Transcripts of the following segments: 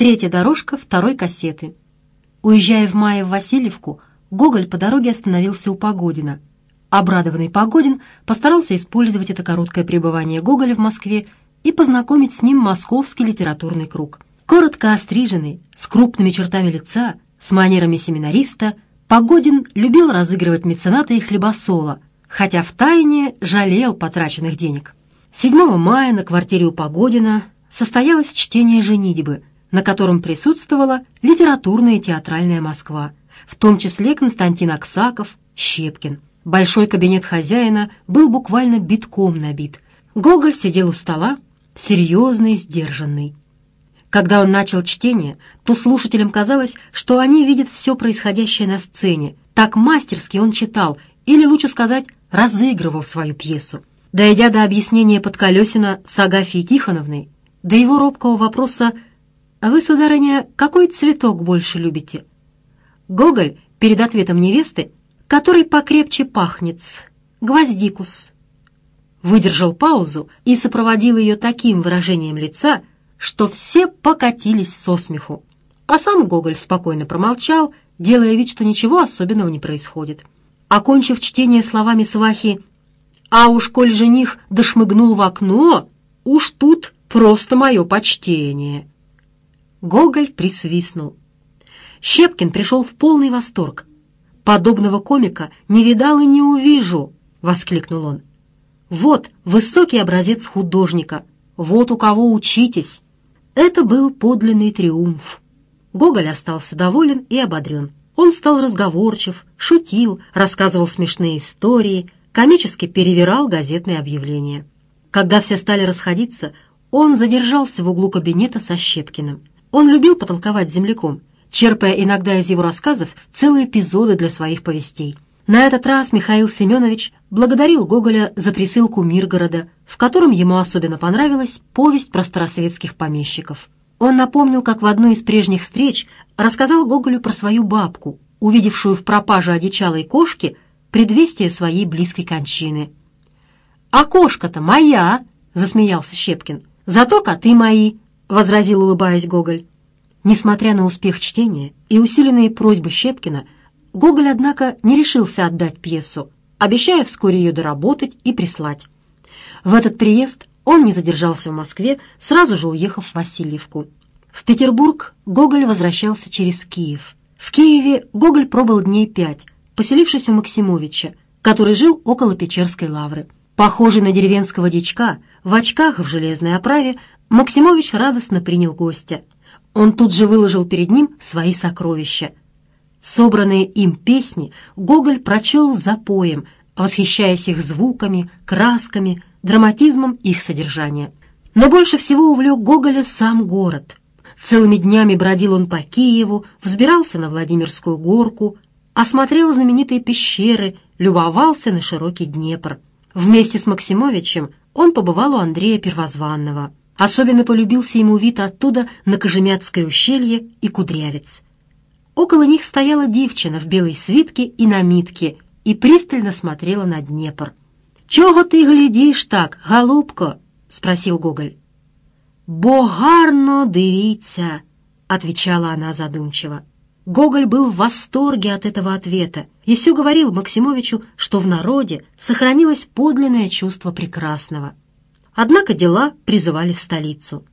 Третья дорожка второй кассеты. Уезжая в мае в Васильевку, Гоголь по дороге остановился у Погодина. Обрадованный Погодин постарался использовать это короткое пребывание Гоголя в Москве и познакомить с ним московский литературный круг. Коротко остриженный, с крупными чертами лица, с манерами семинариста, Погодин любил разыгрывать мецената и хлебосола, хотя втайне жалел потраченных денег. 7 мая на квартире у Погодина состоялось чтение «Женитьбы», на котором присутствовала литературная и театральная Москва, в том числе Константин Аксаков, Щепкин. Большой кабинет хозяина был буквально битком набит. Гоголь сидел у стола, серьезный, сдержанный. Когда он начал чтение, то слушателям казалось, что они видят все происходящее на сцене. Так мастерски он читал, или, лучше сказать, разыгрывал свою пьесу. Дойдя до объяснения Подколесина с Агафьей Тихоновной, до его робкого вопроса а «Вы, сударыня, какой цветок больше любите?» Гоголь перед ответом невесты, который покрепче пахнет, гвоздикус. Выдержал паузу и сопроводил ее таким выражением лица, что все покатились со смеху. А сам Гоголь спокойно промолчал, делая вид, что ничего особенного не происходит. Окончив чтение словами свахи «А уж коль жених дошмыгнул в окно, уж тут просто мое почтение!» Гоголь присвистнул. Щепкин пришел в полный восторг. «Подобного комика не видал и не увижу!» — воскликнул он. «Вот высокий образец художника! Вот у кого учитесь!» Это был подлинный триумф. Гоголь остался доволен и ободрен. Он стал разговорчив, шутил, рассказывал смешные истории, комически перевирал газетные объявления. Когда все стали расходиться, он задержался в углу кабинета со Щепкиным. Он любил потолковать земляком, черпая иногда из его рассказов целые эпизоды для своих повестей. На этот раз Михаил Семенович благодарил Гоголя за присылку Миргорода, в котором ему особенно понравилась повесть про старосветских помещиков. Он напомнил, как в одной из прежних встреч рассказал Гоголю про свою бабку, увидевшую в пропаже одичалой кошки предвестие своей близкой кончины. «А кошка-то моя!» — засмеялся Щепкин. «Зато коты мои, — возразил, улыбаясь Гоголь. Несмотря на успех чтения и усиленные просьбы Щепкина, Гоголь, однако, не решился отдать пьесу, обещая вскоре ее доработать и прислать. В этот приезд он не задержался в Москве, сразу же уехав в Васильевку. В Петербург Гоголь возвращался через Киев. В Киеве Гоголь пробыл дней пять, поселившись у Максимовича, который жил около Печерской лавры. Похожий на деревенского дичка, в очках в железной оправе, Максимович радостно принял гостя. Он тут же выложил перед ним свои сокровища. Собранные им песни Гоголь прочел запоем, восхищаясь их звуками, красками, драматизмом их содержания. Но больше всего увлек Гоголя сам город. Целыми днями бродил он по Киеву, взбирался на Владимирскую горку, осмотрел знаменитые пещеры, любовался на широкий Днепр. Вместе с Максимовичем он побывал у Андрея Первозванного – Особенно полюбился ему вид оттуда на Кожемяцкое ущелье и Кудрявец. Около них стояла девчина в белой свитке и на митке и пристально смотрела на Днепр. Чего ты глядишь так, голубко?» — спросил Гоголь. Богарно, гарно отвечала она задумчиво. Гоголь был в восторге от этого ответа и все говорил Максимовичу, что в народе сохранилось подлинное чувство прекрасного — Однако дела призывали в столицу.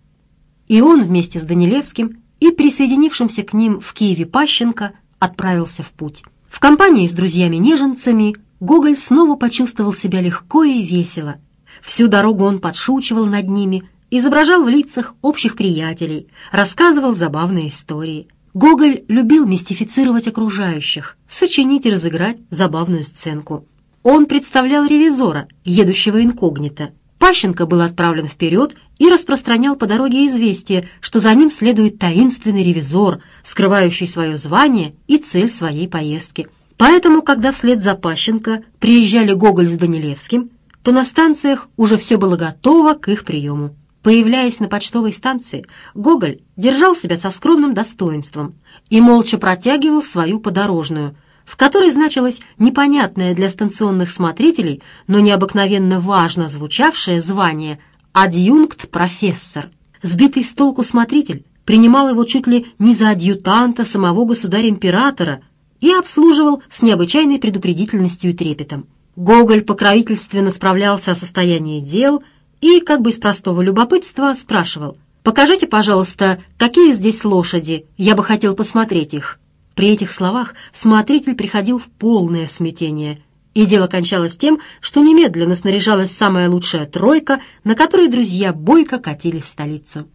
И он вместе с Данилевским и присоединившимся к ним в Киеве Пащенко отправился в путь. В компании с друзьями-неженцами Гоголь снова почувствовал себя легко и весело. Всю дорогу он подшучивал над ними, изображал в лицах общих приятелей, рассказывал забавные истории. Гоголь любил мистифицировать окружающих, сочинить и разыграть забавную сценку. Он представлял ревизора, едущего инкогнито, Пащенко был отправлен вперед и распространял по дороге известие, что за ним следует таинственный ревизор, скрывающий свое звание и цель своей поездки. Поэтому, когда вслед за Пащенко приезжали Гоголь с Данилевским, то на станциях уже все было готово к их приему. Появляясь на почтовой станции, Гоголь держал себя со скромным достоинством и молча протягивал свою подорожную – в которой значилось непонятное для станционных смотрителей, но необыкновенно важно звучавшее звание «адъюнкт-профессор». Сбитый с толку смотритель принимал его чуть ли не за адъютанта самого государя-императора и обслуживал с необычайной предупредительностью и трепетом. Гоголь покровительственно справлялся о состоянии дел и, как бы из простого любопытства, спрашивал «Покажите, пожалуйста, какие здесь лошади, я бы хотел посмотреть их». При этих словах смотритель приходил в полное смятение, и дело кончалось тем, что немедленно снаряжалась самая лучшая тройка, на которой друзья бойко катились в столицу.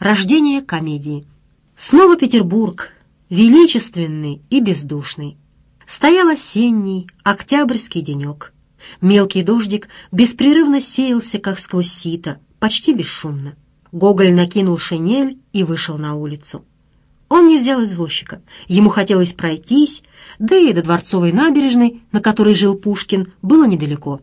Рождение комедии. Снова Петербург, величественный и бездушный. Стоял осенний, октябрьский денек. Мелкий дождик беспрерывно сеялся, как сквозь сито, почти бесшумно. Гоголь накинул шинель и вышел на улицу. Он не взял извозчика. Ему хотелось пройтись, да и до Дворцовой набережной, на которой жил Пушкин, было недалеко.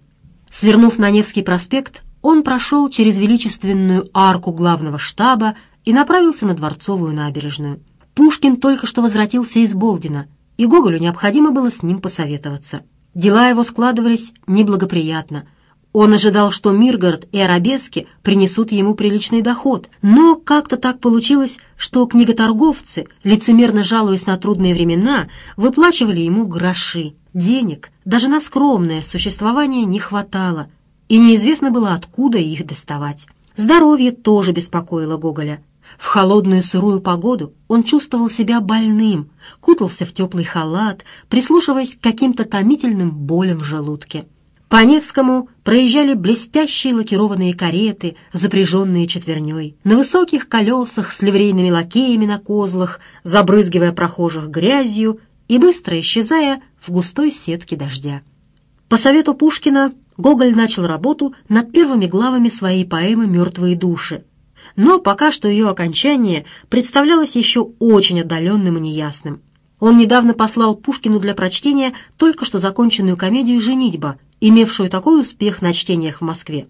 Свернув на Невский проспект, он прошел через величественную арку главного штаба и направился на Дворцовую набережную. Пушкин только что возвратился из Болдина, и Гоголю необходимо было с ним посоветоваться. Дела его складывались неблагоприятно — он ожидал, что Миргород и Арабески принесут ему приличный доход, но как-то так получилось, что книготорговцы, лицемерно жалуясь на трудные времена, выплачивали ему гроши. Денег даже на скромное существование не хватало, и неизвестно было, откуда их доставать. Здоровье тоже беспокоило Гоголя. В холодную сырую погоду он чувствовал себя больным, кутался в теплый халат, прислушиваясь к каким-то томительным болям в желудке. По Невскому проезжали блестящие лакированные кареты, запряженные четверней, на высоких колесах с ливрейными лакеями на козлах, забрызгивая прохожих грязью и быстро исчезая в густой сетке дождя. По совету Пушкина Гоголь начал работу над первыми главами своей поэмы «Мертвые души», но пока что ее окончание представлялось еще очень отдаленным и неясным. Он недавно послал Пушкину для прочтения только что законченную комедию «Женитьба», имевшую такой успех на чтениях в Москве.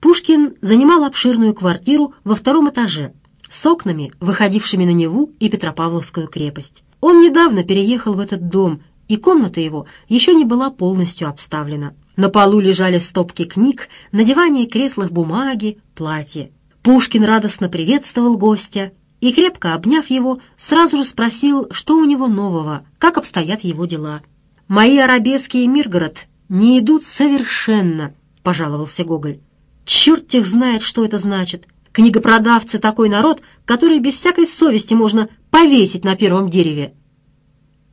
Пушкин занимал обширную квартиру во втором этаже с окнами, выходившими на Неву и Петропавловскую крепость. Он недавно переехал в этот дом, и комната его еще не была полностью обставлена. На полу лежали стопки книг, на диване креслах бумаги, платья. Пушкин радостно приветствовал гостя и, крепко обняв его, сразу же спросил, что у него нового, как обстоят его дела. «Мои арабески и Миргород не идут совершенно», — пожаловался Гоголь. «Черт их знает, что это значит. Книгопродавцы — такой народ, который без всякой совести можно повесить на первом дереве».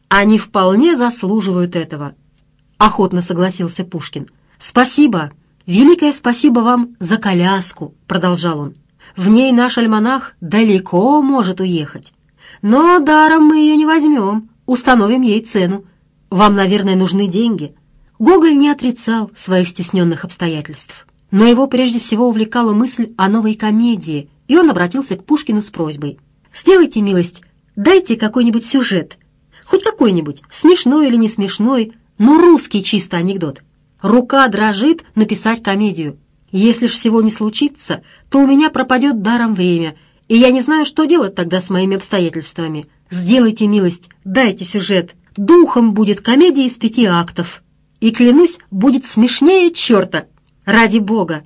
«Они вполне заслуживают этого», — охотно согласился Пушкин. «Спасибо, великое спасибо вам за коляску», — продолжал он. «В ней наш альманах далеко может уехать. Но даром мы ее не возьмем, установим ей цену. Вам, наверное, нужны деньги». Гоголь не отрицал своих стесненных обстоятельств, но его прежде всего увлекала мысль о новой комедии, и он обратился к Пушкину с просьбой. «Сделайте милость, дайте какой-нибудь сюжет, хоть какой-нибудь, смешной или не смешной, но русский чисто анекдот. Рука дрожит написать комедию. Если ж всего не случится, то у меня пропадет даром время, и я не знаю, что делать тогда с моими обстоятельствами. Сделайте милость, дайте сюжет. Духом будет комедия из пяти актов и, клянусь, будет смешнее черта. Ради бога!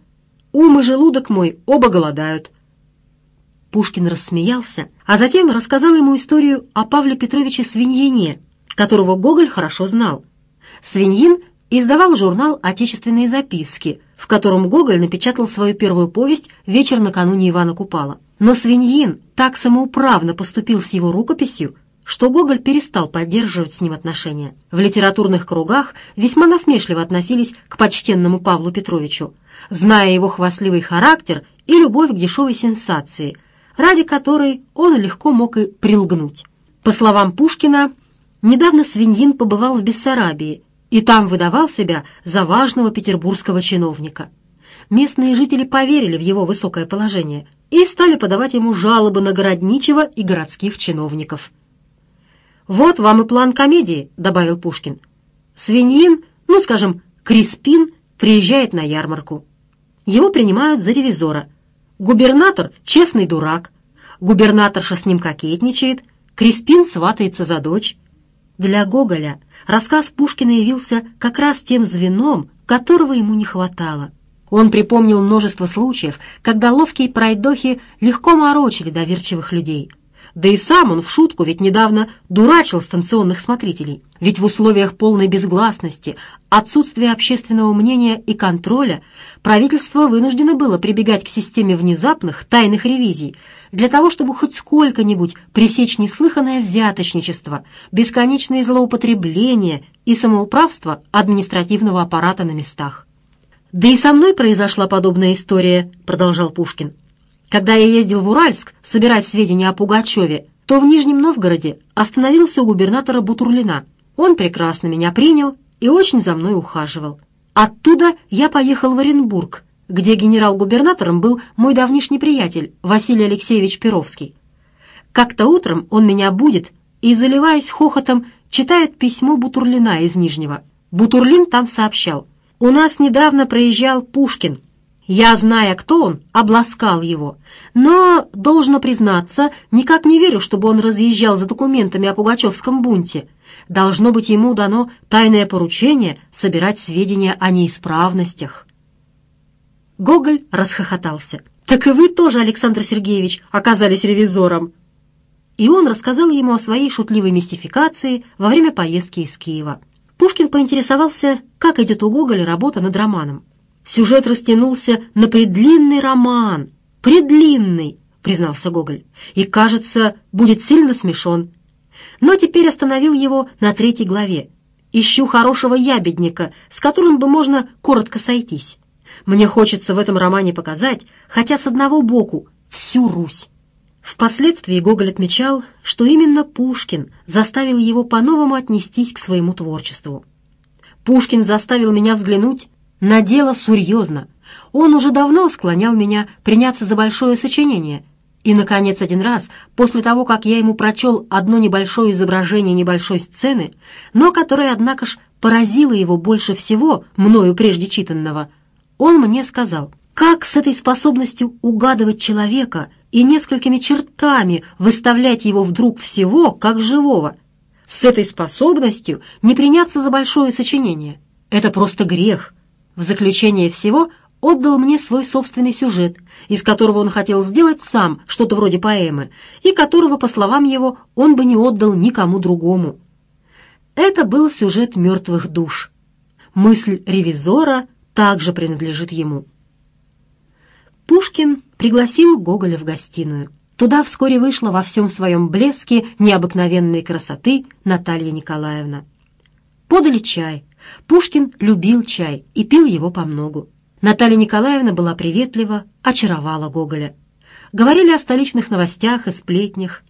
Ум и желудок мой оба голодают». Пушкин рассмеялся, а затем рассказал ему историю о Павле Петровиче Свиньине, которого Гоголь хорошо знал. Свиньин издавал журнал «Отечественные записки», в котором Гоголь напечатал свою первую повесть «Вечер накануне Ивана Купала». Но Свиньин так самоуправно поступил с его рукописью, что Гоголь перестал поддерживать с ним отношения. В литературных кругах весьма насмешливо относились к почтенному Павлу Петровичу, зная его хвастливый характер и любовь к дешевой сенсации, ради которой он легко мог и прилгнуть. По словам Пушкина, недавно Свиньин побывал в Бессарабии и там выдавал себя за важного петербургского чиновника. Местные жители поверили в его высокое положение и стали подавать ему жалобы на городничего и городских чиновников. «Вот вам и план комедии», — добавил Пушкин. «Свиньин, ну, скажем, Криспин, приезжает на ярмарку. Его принимают за ревизора. Губернатор — честный дурак. Губернаторша с ним кокетничает. Криспин сватается за дочь. Для Гоголя рассказ Пушкина явился как раз тем звеном, которого ему не хватало. Он припомнил множество случаев, когда ловкие пройдохи легко морочили доверчивых людей. Да и сам он в шутку ведь недавно дурачил станционных смотрителей. Ведь в условиях полной безгласности, отсутствия общественного мнения и контроля правительство вынуждено было прибегать к системе внезапных тайных ревизий для того, чтобы хоть сколько-нибудь пресечь неслыханное взяточничество, бесконечные злоупотребления и самоуправство административного аппарата на местах. «Да и со мной произошла подобная история», — продолжал Пушкин. Когда я ездил в Уральск собирать сведения о Пугачеве, то в Нижнем Новгороде остановился у губернатора Бутурлина. Он прекрасно меня принял и очень за мной ухаживал. Оттуда я поехал в Оренбург, где генерал-губернатором был мой давнишний приятель Василий Алексеевич Перовский. Как-то утром он меня будет и, заливаясь хохотом, читает письмо Бутурлина из Нижнего. Бутурлин там сообщал. «У нас недавно проезжал Пушкин. Я, зная, кто он, обласкал его. Но, должно признаться, никак не верю, чтобы он разъезжал за документами о пугачевском бунте. Должно быть ему дано тайное поручение собирать сведения о неисправностях. Гоголь расхохотался. «Так и вы тоже, Александр Сергеевич, оказались ревизором!» И он рассказал ему о своей шутливой мистификации во время поездки из Киева. Пушкин поинтересовался, как идет у Гоголя работа над романом сюжет растянулся на предлинный роман. Предлинный, признался Гоголь, и, кажется, будет сильно смешон. Но теперь остановил его на третьей главе. Ищу хорошего ябедника, с которым бы можно коротко сойтись. Мне хочется в этом романе показать, хотя с одного боку, всю Русь. Впоследствии Гоголь отмечал, что именно Пушкин заставил его по-новому отнестись к своему творчеству. Пушкин заставил меня взглянуть на дело серьезно. Он уже давно склонял меня приняться за большое сочинение. И, наконец, один раз, после того, как я ему прочел одно небольшое изображение небольшой сцены, но которое, однако ж, поразило его больше всего, мною прежде читанного, он мне сказал, как с этой способностью угадывать человека и несколькими чертами выставлять его вдруг всего, как живого. С этой способностью не приняться за большое сочинение. Это просто грех в заключение всего отдал мне свой собственный сюжет, из которого он хотел сделать сам что-то вроде поэмы, и которого, по словам его, он бы не отдал никому другому. Это был сюжет «Мертвых душ». Мысль ревизора также принадлежит ему. Пушкин пригласил Гоголя в гостиную. Туда вскоре вышла во всем своем блеске необыкновенной красоты Наталья Николаевна. Подали чай, Пушкин любил чай и пил его по многу. Наталья Николаевна была приветлива, очаровала Гоголя. Говорили о столичных новостях и сплетнях.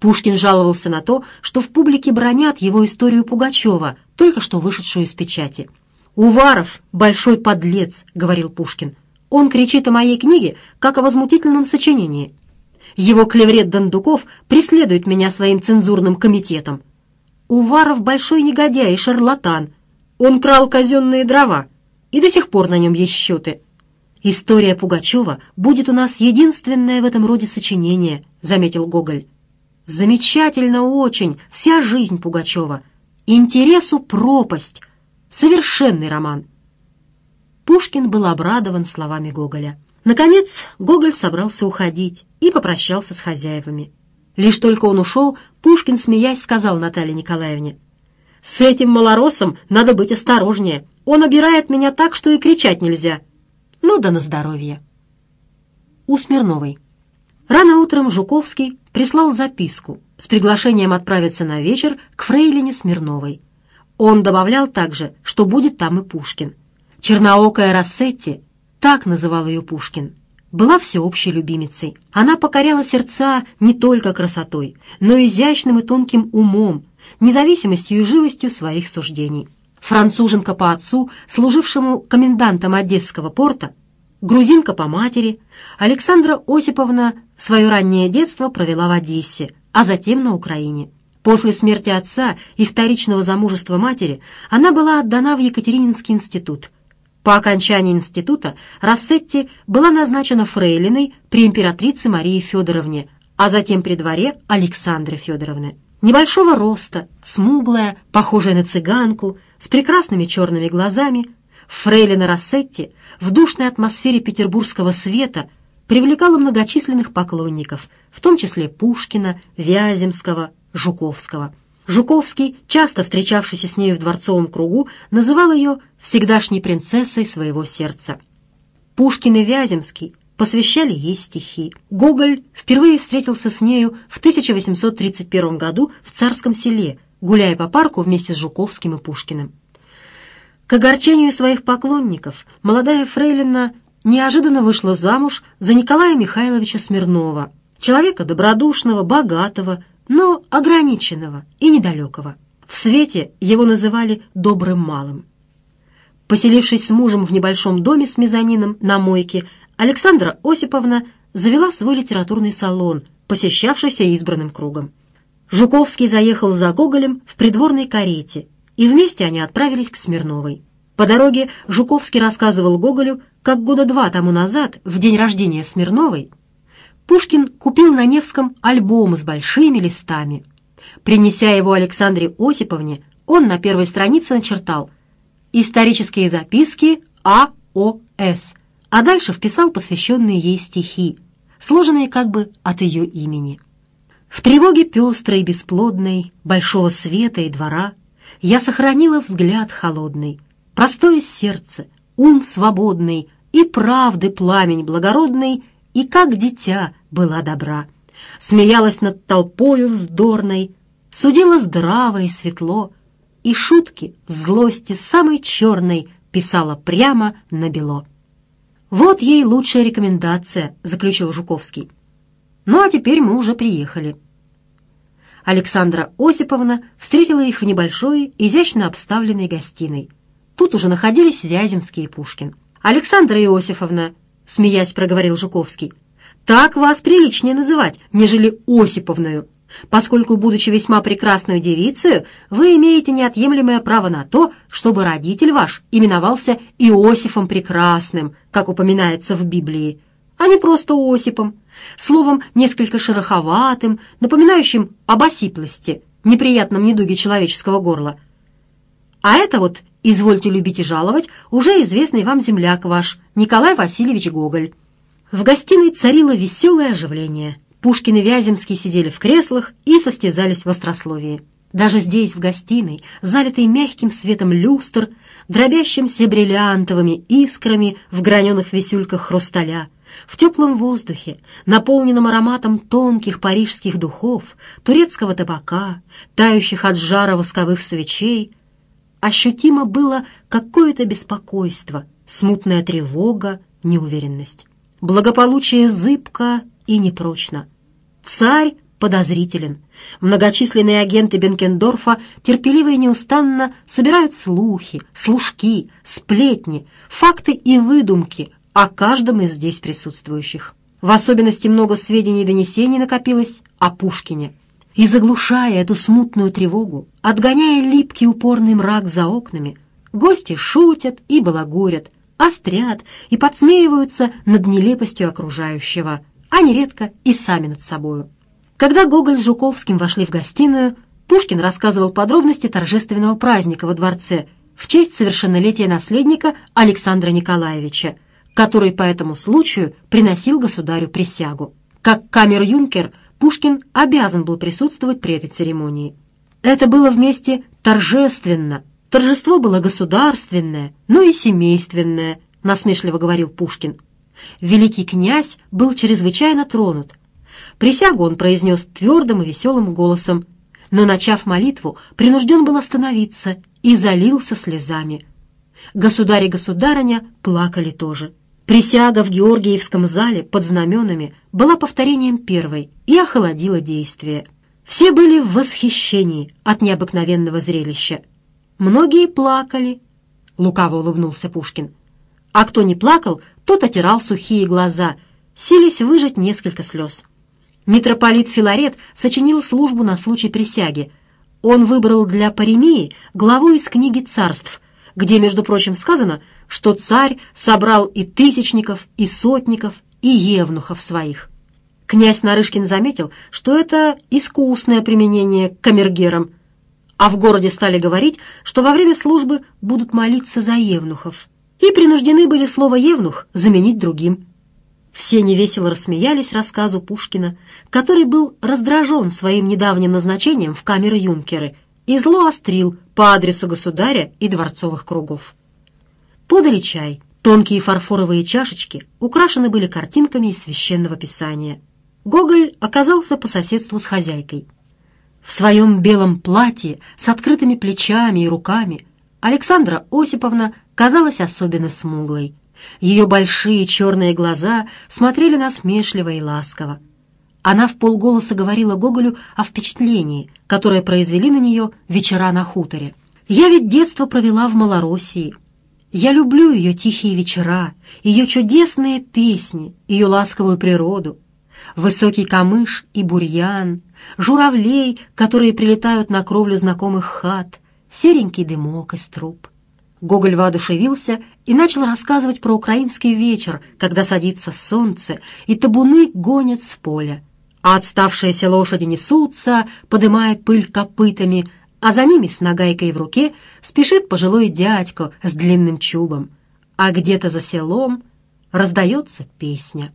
Пушкин жаловался на то, что в публике бронят его историю Пугачева, только что вышедшую из печати. «Уваров — большой подлец», — говорил Пушкин. «Он кричит о моей книге, как о возмутительном сочинении. Его клеврет Дандуков преследует меня своим цензурным комитетом. Уваров — большой негодяй и шарлатан, он крал казенные дрова и до сих пор на нем есть счеты. «История Пугачева будет у нас единственное в этом роде сочинение», — заметил Гоголь. «Замечательно очень, вся жизнь Пугачева. Интересу пропасть. Совершенный роман». Пушкин был обрадован словами Гоголя. Наконец Гоголь собрался уходить и попрощался с хозяевами. Лишь только он ушел, Пушкин, смеясь, сказал Наталье Николаевне — с этим малоросом надо быть осторожнее. Он обирает меня так, что и кричать нельзя. Ну да на здоровье. У Смирновой. Рано утром Жуковский прислал записку с приглашением отправиться на вечер к фрейлине Смирновой. Он добавлял также, что будет там и Пушкин. Черноокая Рассетти, так называл ее Пушкин, была всеобщей любимицей. Она покоряла сердца не только красотой, но и изящным и тонким умом, независимостью и живостью своих суждений. Француженка по отцу, служившему комендантом Одесского порта, грузинка по матери, Александра Осиповна свое раннее детство провела в Одессе, а затем на Украине. После смерти отца и вторичного замужества матери она была отдана в Екатерининский институт. По окончании института Рассетти была назначена фрейлиной при императрице Марии Федоровне, а затем при дворе Александры Федоровны небольшого роста, смуглая, похожая на цыганку, с прекрасными черными глазами, фрейлина Рассетти в душной атмосфере петербургского света привлекала многочисленных поклонников, в том числе Пушкина, Вяземского, Жуковского. Жуковский, часто встречавшийся с нею в дворцовом кругу, называл ее «всегдашней принцессой своего сердца». Пушкин и Вяземский посвящали ей стихи. Гоголь впервые встретился с нею в 1831 году в Царском селе, гуляя по парку вместе с Жуковским и Пушкиным. К огорчению своих поклонников молодая фрейлина неожиданно вышла замуж за Николая Михайловича Смирнова, человека добродушного, богатого, но ограниченного и недалекого. В свете его называли «добрым малым». Поселившись с мужем в небольшом доме с мезонином на мойке, Александра Осиповна завела свой литературный салон, посещавшийся избранным кругом. Жуковский заехал за Гоголем в придворной карете, и вместе они отправились к Смирновой. По дороге Жуковский рассказывал Гоголю, как года два тому назад, в день рождения Смирновой, Пушкин купил на Невском альбом с большими листами. Принеся его Александре Осиповне, он на первой странице начертал «Исторические записки А.О.С а дальше вписал посвященные ей стихи, сложенные как бы от ее имени. В тревоге пестрой, бесплодной, большого света и двора я сохранила взгляд холодный, простое сердце, ум свободный и правды пламень благородный, и как дитя была добра. Смеялась над толпою вздорной, судила здраво и светло, и шутки злости самой черной писала прямо на бело. Вот ей лучшая рекомендация, заключил Жуковский. Ну а теперь мы уже приехали. Александра Осиповна встретила их в небольшой, изящно обставленной гостиной. Тут уже находились Вяземский и Пушкин. «Александра Иосифовна», — смеясь проговорил Жуковский, — «так вас приличнее называть, нежели Осиповную». Поскольку, будучи весьма прекрасной девицей, вы имеете неотъемлемое право на то, чтобы родитель ваш именовался Иосифом Прекрасным, как упоминается в Библии, а не просто Осипом, словом, несколько шероховатым, напоминающим об осиплости, неприятном недуге человеческого горла. А это вот, извольте любить и жаловать, уже известный вам земляк ваш, Николай Васильевич Гоголь. В гостиной царило веселое оживление – Пушкин и Вяземский сидели в креслах и состязались в острословии. Даже здесь, в гостиной, залитой мягким светом люстр, дробящимся бриллиантовыми искрами в граненых висюльках хрусталя, в теплом воздухе, наполненном ароматом тонких парижских духов, турецкого табака, тающих от жара восковых свечей, ощутимо было какое-то беспокойство, смутная тревога, неуверенность. Благополучие зыбко и непрочно. Царь подозрителен. Многочисленные агенты Бенкендорфа терпеливо и неустанно собирают слухи, служки, сплетни, факты и выдумки о каждом из здесь присутствующих. В особенности много сведений и донесений накопилось о Пушкине. И заглушая эту смутную тревогу, отгоняя липкий упорный мрак за окнами, гости шутят и балагурят, острят и подсмеиваются над нелепостью окружающего – они редко и сами над собою. Когда Гоголь с Жуковским вошли в гостиную, Пушкин рассказывал подробности торжественного праздника во дворце в честь совершеннолетия наследника Александра Николаевича, который по этому случаю приносил государю присягу. Как камер-юнкер Пушкин обязан был присутствовать при этой церемонии. Это было вместе торжественно. Торжество было государственное, но и семейственное, насмешливо говорил Пушкин. Великий князь был чрезвычайно тронут. Присягу он произнес твердым и веселым голосом, но, начав молитву, принужден был остановиться и залился слезами. Государь и государыня плакали тоже. Присяга в Георгиевском зале под знаменами была повторением первой и охладила действие. Все были в восхищении от необыкновенного зрелища. Многие плакали. Лукаво улыбнулся Пушкин. А кто не плакал, тот отирал сухие глаза, сились выжать несколько слез. Митрополит Филарет сочинил службу на случай присяги. Он выбрал для Паремии главу из книги «Царств», где, между прочим, сказано, что царь собрал и тысячников, и сотников, и евнухов своих. Князь Нарышкин заметил, что это искусное применение к камергерам, а в городе стали говорить, что во время службы будут молиться за евнухов и принуждены были слово «евнух» заменить другим. Все невесело рассмеялись рассказу Пушкина, который был раздражен своим недавним назначением в камеры юнкеры и зло острил по адресу государя и дворцовых кругов. Подали чай. Тонкие фарфоровые чашечки украшены были картинками из священного писания. Гоголь оказался по соседству с хозяйкой. В своем белом платье с открытыми плечами и руками Александра Осиповна казалась особенно смуглой. Ее большие черные глаза смотрели насмешливо и ласково. Она в полголоса говорила Гоголю о впечатлении, которое произвели на нее вечера на хуторе. «Я ведь детство провела в Малороссии. Я люблю ее тихие вечера, ее чудесные песни, ее ласковую природу, высокий камыш и бурьян, журавлей, которые прилетают на кровлю знакомых хат, серенький дымок из труб». Гоголь воодушевился и начал рассказывать про украинский вечер, когда садится солнце, и табуны гонят с поля. А отставшиеся лошади несутся, подымая пыль копытами, а за ними с нагайкой в руке спешит пожилой дядько с длинным чубом. А где-то за селом раздается песня.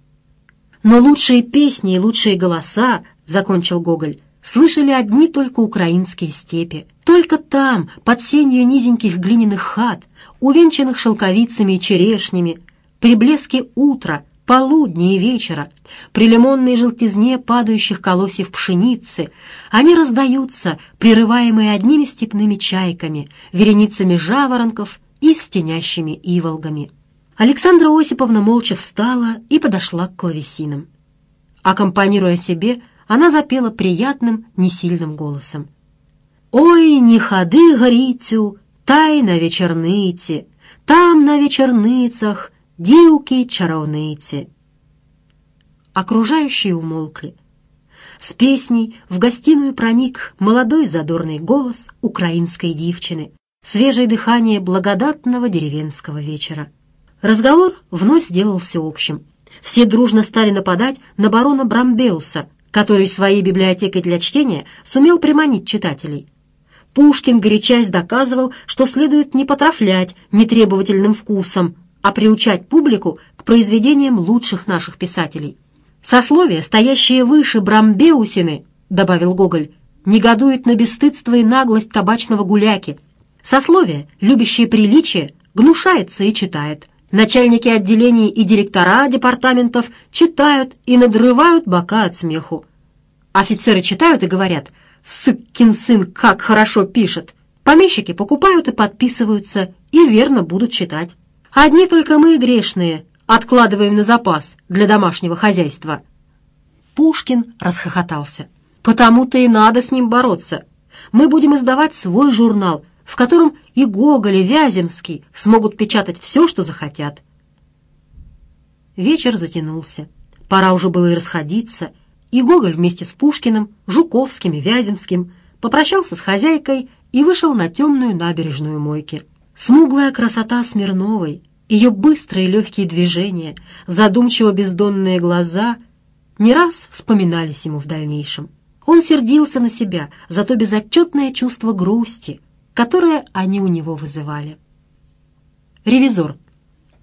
«Но лучшие песни и лучшие голоса», — закончил Гоголь, — слышали одни только украинские степи. Только там, под сенью низеньких глиняных хат, увенчанных шелковицами и черешнями, при блеске утра, полудня и вечера, при лимонной желтизне падающих колосьев пшеницы, они раздаются, прерываемые одними степными чайками, вереницами жаворонков и стенящими иволгами. Александра Осиповна молча встала и подошла к клавесинам. Аккомпанируя себе, она запела приятным, несильным голосом. «Ой, не ходи, Грицю, тай на вечерниці, там на вечерницах дівки чаровниці». Окружающие умолкли. С песней в гостиную проник молодой задорный голос украинской девчины, свежее дыхание благодатного деревенского вечера. Разговор вновь сделался общим. Все дружно стали нападать на барона Брамбеуса, который своей библиотекой для чтения сумел приманить читателей. Пушкин, горячась, доказывал, что следует не потрафлять нетребовательным вкусом, а приучать публику к произведениям лучших наших писателей. Сословие, стоящее выше Брамбеусины», — добавил Гоголь, негодует на бесстыдство и наглость кабачного гуляки. Сословие, любящее приличие, гнушается и читает. Начальники отделений и директора департаментов читают и надрывают бока от смеху. Офицеры читают и говорят «Сыккин сын как хорошо пишет!» Помещики покупают и подписываются, и верно будут читать. Одни только мы, грешные, откладываем на запас для домашнего хозяйства. Пушкин расхохотался. «Потому-то и надо с ним бороться. Мы будем издавать свой журнал – в котором и Гоголь, и Вяземский смогут печатать все, что захотят. Вечер затянулся. Пора уже было и расходиться, и Гоголь вместе с Пушкиным, Жуковским и Вяземским попрощался с хозяйкой и вышел на темную набережную мойки. Смуглая красота Смирновой, ее быстрые легкие движения, задумчиво бездонные глаза не раз вспоминались ему в дальнейшем. Он сердился на себя зато безотчетное чувство грусти, которое они у него вызывали. Ревизор.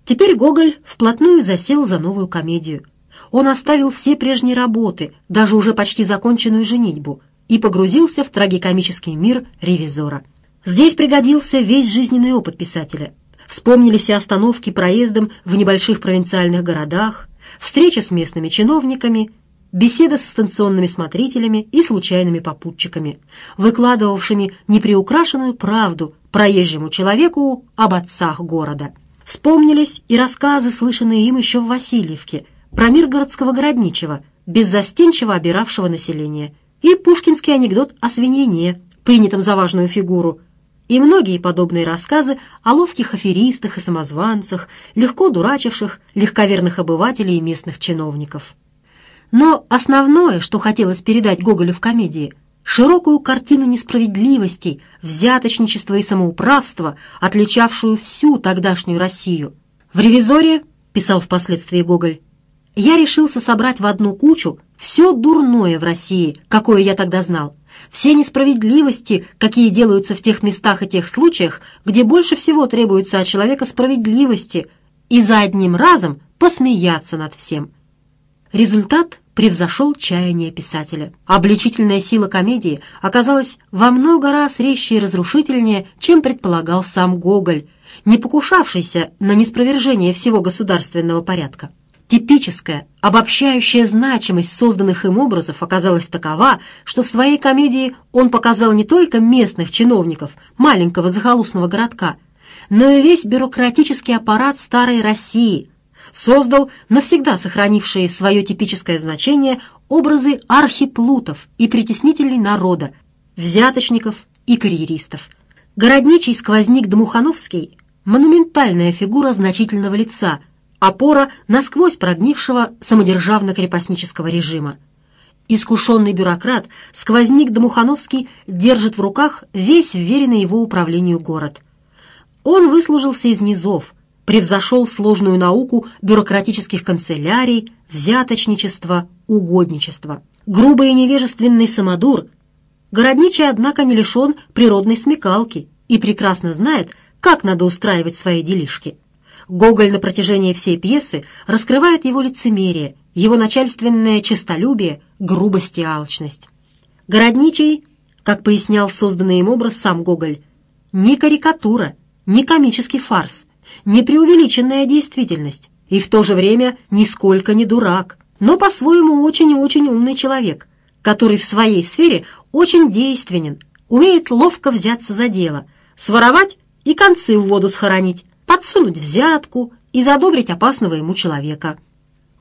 Теперь Гоголь вплотную засел за новую комедию. Он оставил все прежние работы, даже уже почти законченную женитьбу, и погрузился в трагикомический мир ревизора. Здесь пригодился весь жизненный опыт писателя. Вспомнились и остановки проездом в небольших провинциальных городах, встреча с местными чиновниками, Беседа со станционными смотрителями и случайными попутчиками, выкладывавшими неприукрашенную правду проезжему человеку об отцах города. Вспомнились и рассказы, слышанные им еще в Васильевке, про мир городского городничего, беззастенчиво обиравшего население, и пушкинский анекдот о свинении, принятом за важную фигуру, и многие подобные рассказы о ловких аферистах и самозванцах, легко дурачивших легковерных обывателей и местных чиновников. Но основное, что хотелось передать Гоголю в комедии, широкую картину несправедливостей, взяточничества и самоуправства, отличавшую всю тогдашнюю Россию. В «Ревизоре», — писал впоследствии Гоголь, «я решился собрать в одну кучу все дурное в России, какое я тогда знал, все несправедливости, какие делаются в тех местах и тех случаях, где больше всего требуется от человека справедливости, и за одним разом посмеяться над всем». Результат превзошел чаяние писателя. Обличительная сила комедии оказалась во много раз резче и разрушительнее, чем предполагал сам Гоголь, не покушавшийся на неспровержение всего государственного порядка. Типическая, обобщающая значимость созданных им образов оказалась такова, что в своей комедии он показал не только местных чиновников маленького захолустного городка, но и весь бюрократический аппарат старой России – создал навсегда сохранившие свое типическое значение образы архиплутов и притеснителей народа, взяточников и карьеристов. Городничий сквозник Дмухановский – монументальная фигура значительного лица, опора насквозь прогнившего самодержавно-крепостнического режима. Искушенный бюрократ, сквозник Дмухановский держит в руках весь вверенный его управлению город. Он выслужился из низов – превзошел сложную науку бюрократических канцелярий, взяточничества, угодничества. Грубый и невежественный самодур. Городничий, однако, не лишен природной смекалки и прекрасно знает, как надо устраивать свои делишки. Гоголь на протяжении всей пьесы раскрывает его лицемерие, его начальственное честолюбие, грубость и алчность. Городничий, как пояснял созданный им образ сам Гоголь, не карикатура, не комический фарс, не действительность и в то же время нисколько не дурак, но по-своему очень и очень умный человек, который в своей сфере очень действенен, умеет ловко взяться за дело, своровать и концы в воду схоронить, подсунуть взятку и задобрить опасного ему человека.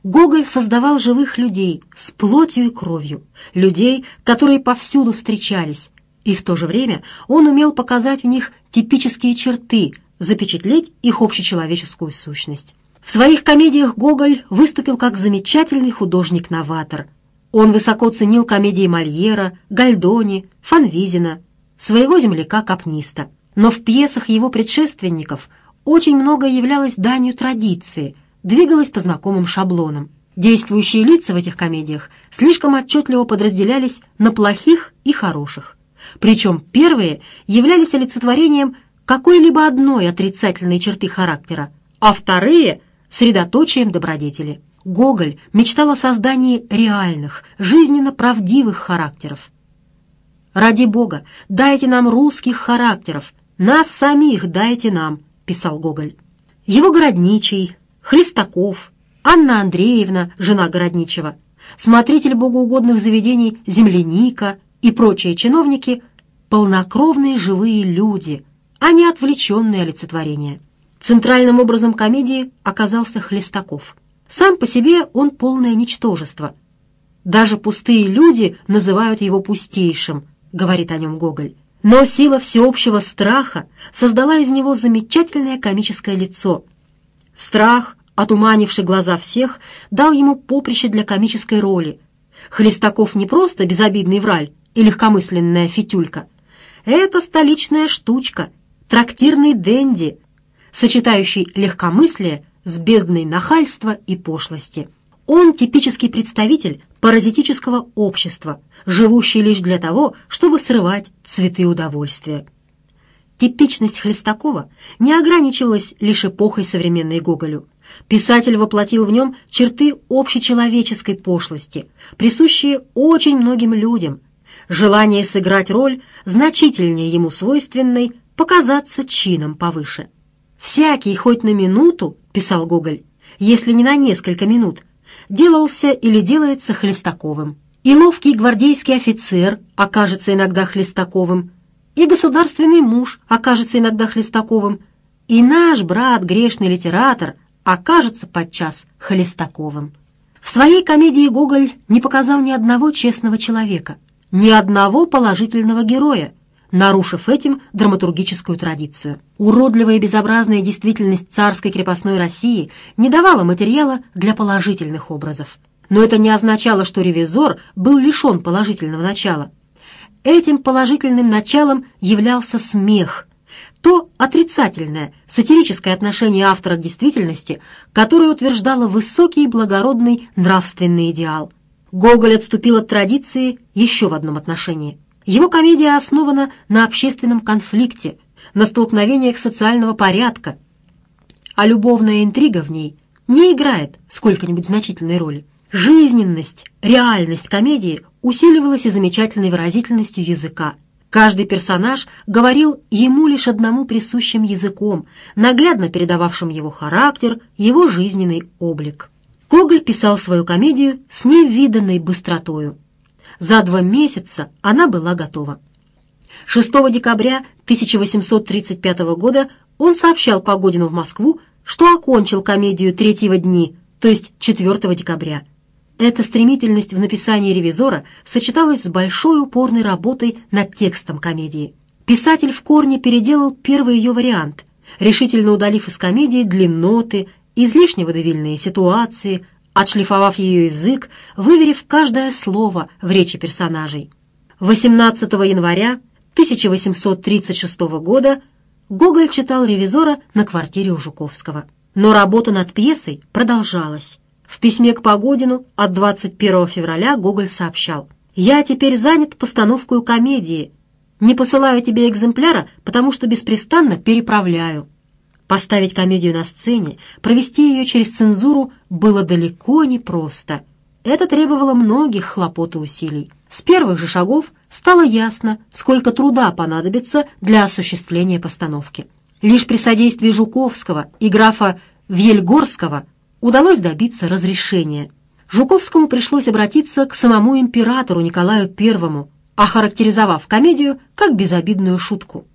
Гоголь создавал живых людей с плотью и кровью, людей, которые повсюду встречались, и в то же время он умел показать в них типические черты, запечатлеть их общечеловеческую сущность. В своих комедиях Гоголь выступил как замечательный художник-новатор. Он высоко ценил комедии Мольера, Гальдони, Фанвизина, своего земляка Капниста. Но в пьесах его предшественников очень многое являлось данью традиции, двигалось по знакомым шаблонам. Действующие лица в этих комедиях слишком отчетливо подразделялись на плохих и хороших. Причем первые являлись олицетворением – какой-либо одной отрицательной черты характера, а вторые – средоточием добродетели. Гоголь мечтал о создании реальных, жизненно правдивых характеров. «Ради Бога, дайте нам русских характеров, нас самих дайте нам», – писал Гоголь. Его Городничий, Христаков, Анна Андреевна, жена городничего, смотритель богоугодных заведений Земляника и прочие чиновники – полнокровные живые люди – а не отвлеченное олицетворение. Центральным образом комедии оказался Хлестаков. Сам по себе он полное ничтожество. «Даже пустые люди называют его пустейшим», — говорит о нем Гоголь. Но сила всеобщего страха создала из него замечательное комическое лицо. Страх, отуманивший глаза всех, дал ему поприще для комической роли. Хлестаков не просто безобидный враль и легкомысленная фитюлька. Это столичная штучка, трактирный денди, сочетающий легкомыслие с бездной нахальства и пошлости. Он типический представитель паразитического общества, живущий лишь для того, чтобы срывать цветы удовольствия. Типичность Хлестакова не ограничивалась лишь эпохой современной Гоголю. Писатель воплотил в нем черты общечеловеческой пошлости, присущие очень многим людям. Желание сыграть роль значительнее ему свойственной показаться чином повыше. «Всякий хоть на минуту, — писал Гоголь, — если не на несколько минут, делался или делается Хлестаковым. И ловкий гвардейский офицер окажется иногда Хлестаковым, и государственный муж окажется иногда Хлестаковым, и наш брат, грешный литератор, окажется подчас хлестаковым. В своей комедии Гоголь не показал ни одного честного человека, ни одного положительного героя, нарушив этим драматургическую традицию. Уродливая и безобразная действительность царской крепостной России не давала материала для положительных образов. Но это не означало, что ревизор был лишен положительного начала. Этим положительным началом являлся смех, то отрицательное, сатирическое отношение автора к действительности, которое утверждало высокий и благородный нравственный идеал. Гоголь отступил от традиции еще в одном отношении – его комедия основана на общественном конфликте, на столкновениях социального порядка, а любовная интрига в ней не играет сколько-нибудь значительной роли. Жизненность, реальность комедии усиливалась и замечательной выразительностью языка. Каждый персонаж говорил ему лишь одному присущим языком, наглядно передававшим его характер, его жизненный облик. Коголь писал свою комедию с невиданной быстротою. За два месяца она была готова. 6 декабря 1835 года он сообщал Погодину в Москву, что окончил комедию третьего дни, то есть 4 декабря. Эта стремительность в написании «Ревизора» сочеталась с большой упорной работой над текстом комедии. Писатель в корне переделал первый ее вариант, решительно удалив из комедии длинноты, излишне водовильные ситуации, отшлифовав ее язык, выверив каждое слово в речи персонажей. 18 января 1836 года Гоголь читал «Ревизора» на квартире у Жуковского. Но работа над пьесой продолжалась. В письме к Погодину от 21 февраля Гоголь сообщал «Я теперь занят постановкой комедии. Не посылаю тебе экземпляра, потому что беспрестанно переправляю». Поставить комедию на сцене, провести ее через цензуру было далеко не просто. Это требовало многих хлопот и усилий. С первых же шагов стало ясно, сколько труда понадобится для осуществления постановки. Лишь при содействии Жуковского и графа Вельгорского удалось добиться разрешения. Жуковскому пришлось обратиться к самому императору Николаю I, охарактеризовав комедию как безобидную шутку.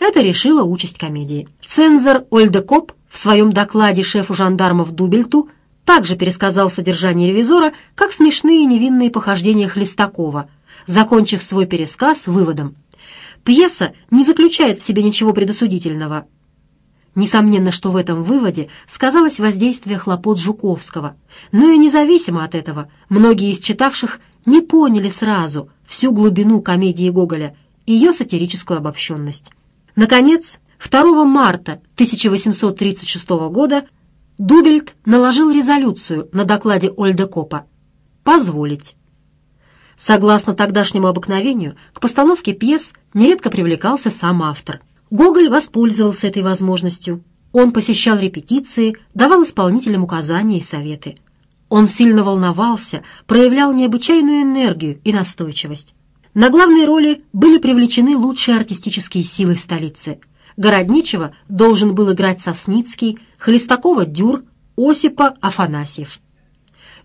Это решило участь комедии. Цензор Ольдекоп в своем докладе шефу жандармов Дубельту также пересказал содержание ревизора, как смешные невинные похождения Хлестакова, закончив свой пересказ выводом. Пьеса не заключает в себе ничего предосудительного. Несомненно, что в этом выводе сказалось воздействие хлопот Жуковского. Но и независимо от этого, многие из читавших не поняли сразу всю глубину комедии Гоголя и ее сатирическую обобщенность. Наконец, 2 марта 1836 года Дубельт наложил резолюцию на докладе Ольдекопа «Позволить». Согласно тогдашнему обыкновению, к постановке пьес нередко привлекался сам автор. Гоголь воспользовался этой возможностью. Он посещал репетиции, давал исполнителям указания и советы. Он сильно волновался, проявлял необычайную энергию и настойчивость. На главной роли были привлечены лучшие артистические силы столицы. Городничего должен был играть Сосницкий, Хлестакова – Дюр, Осипа – Афанасьев.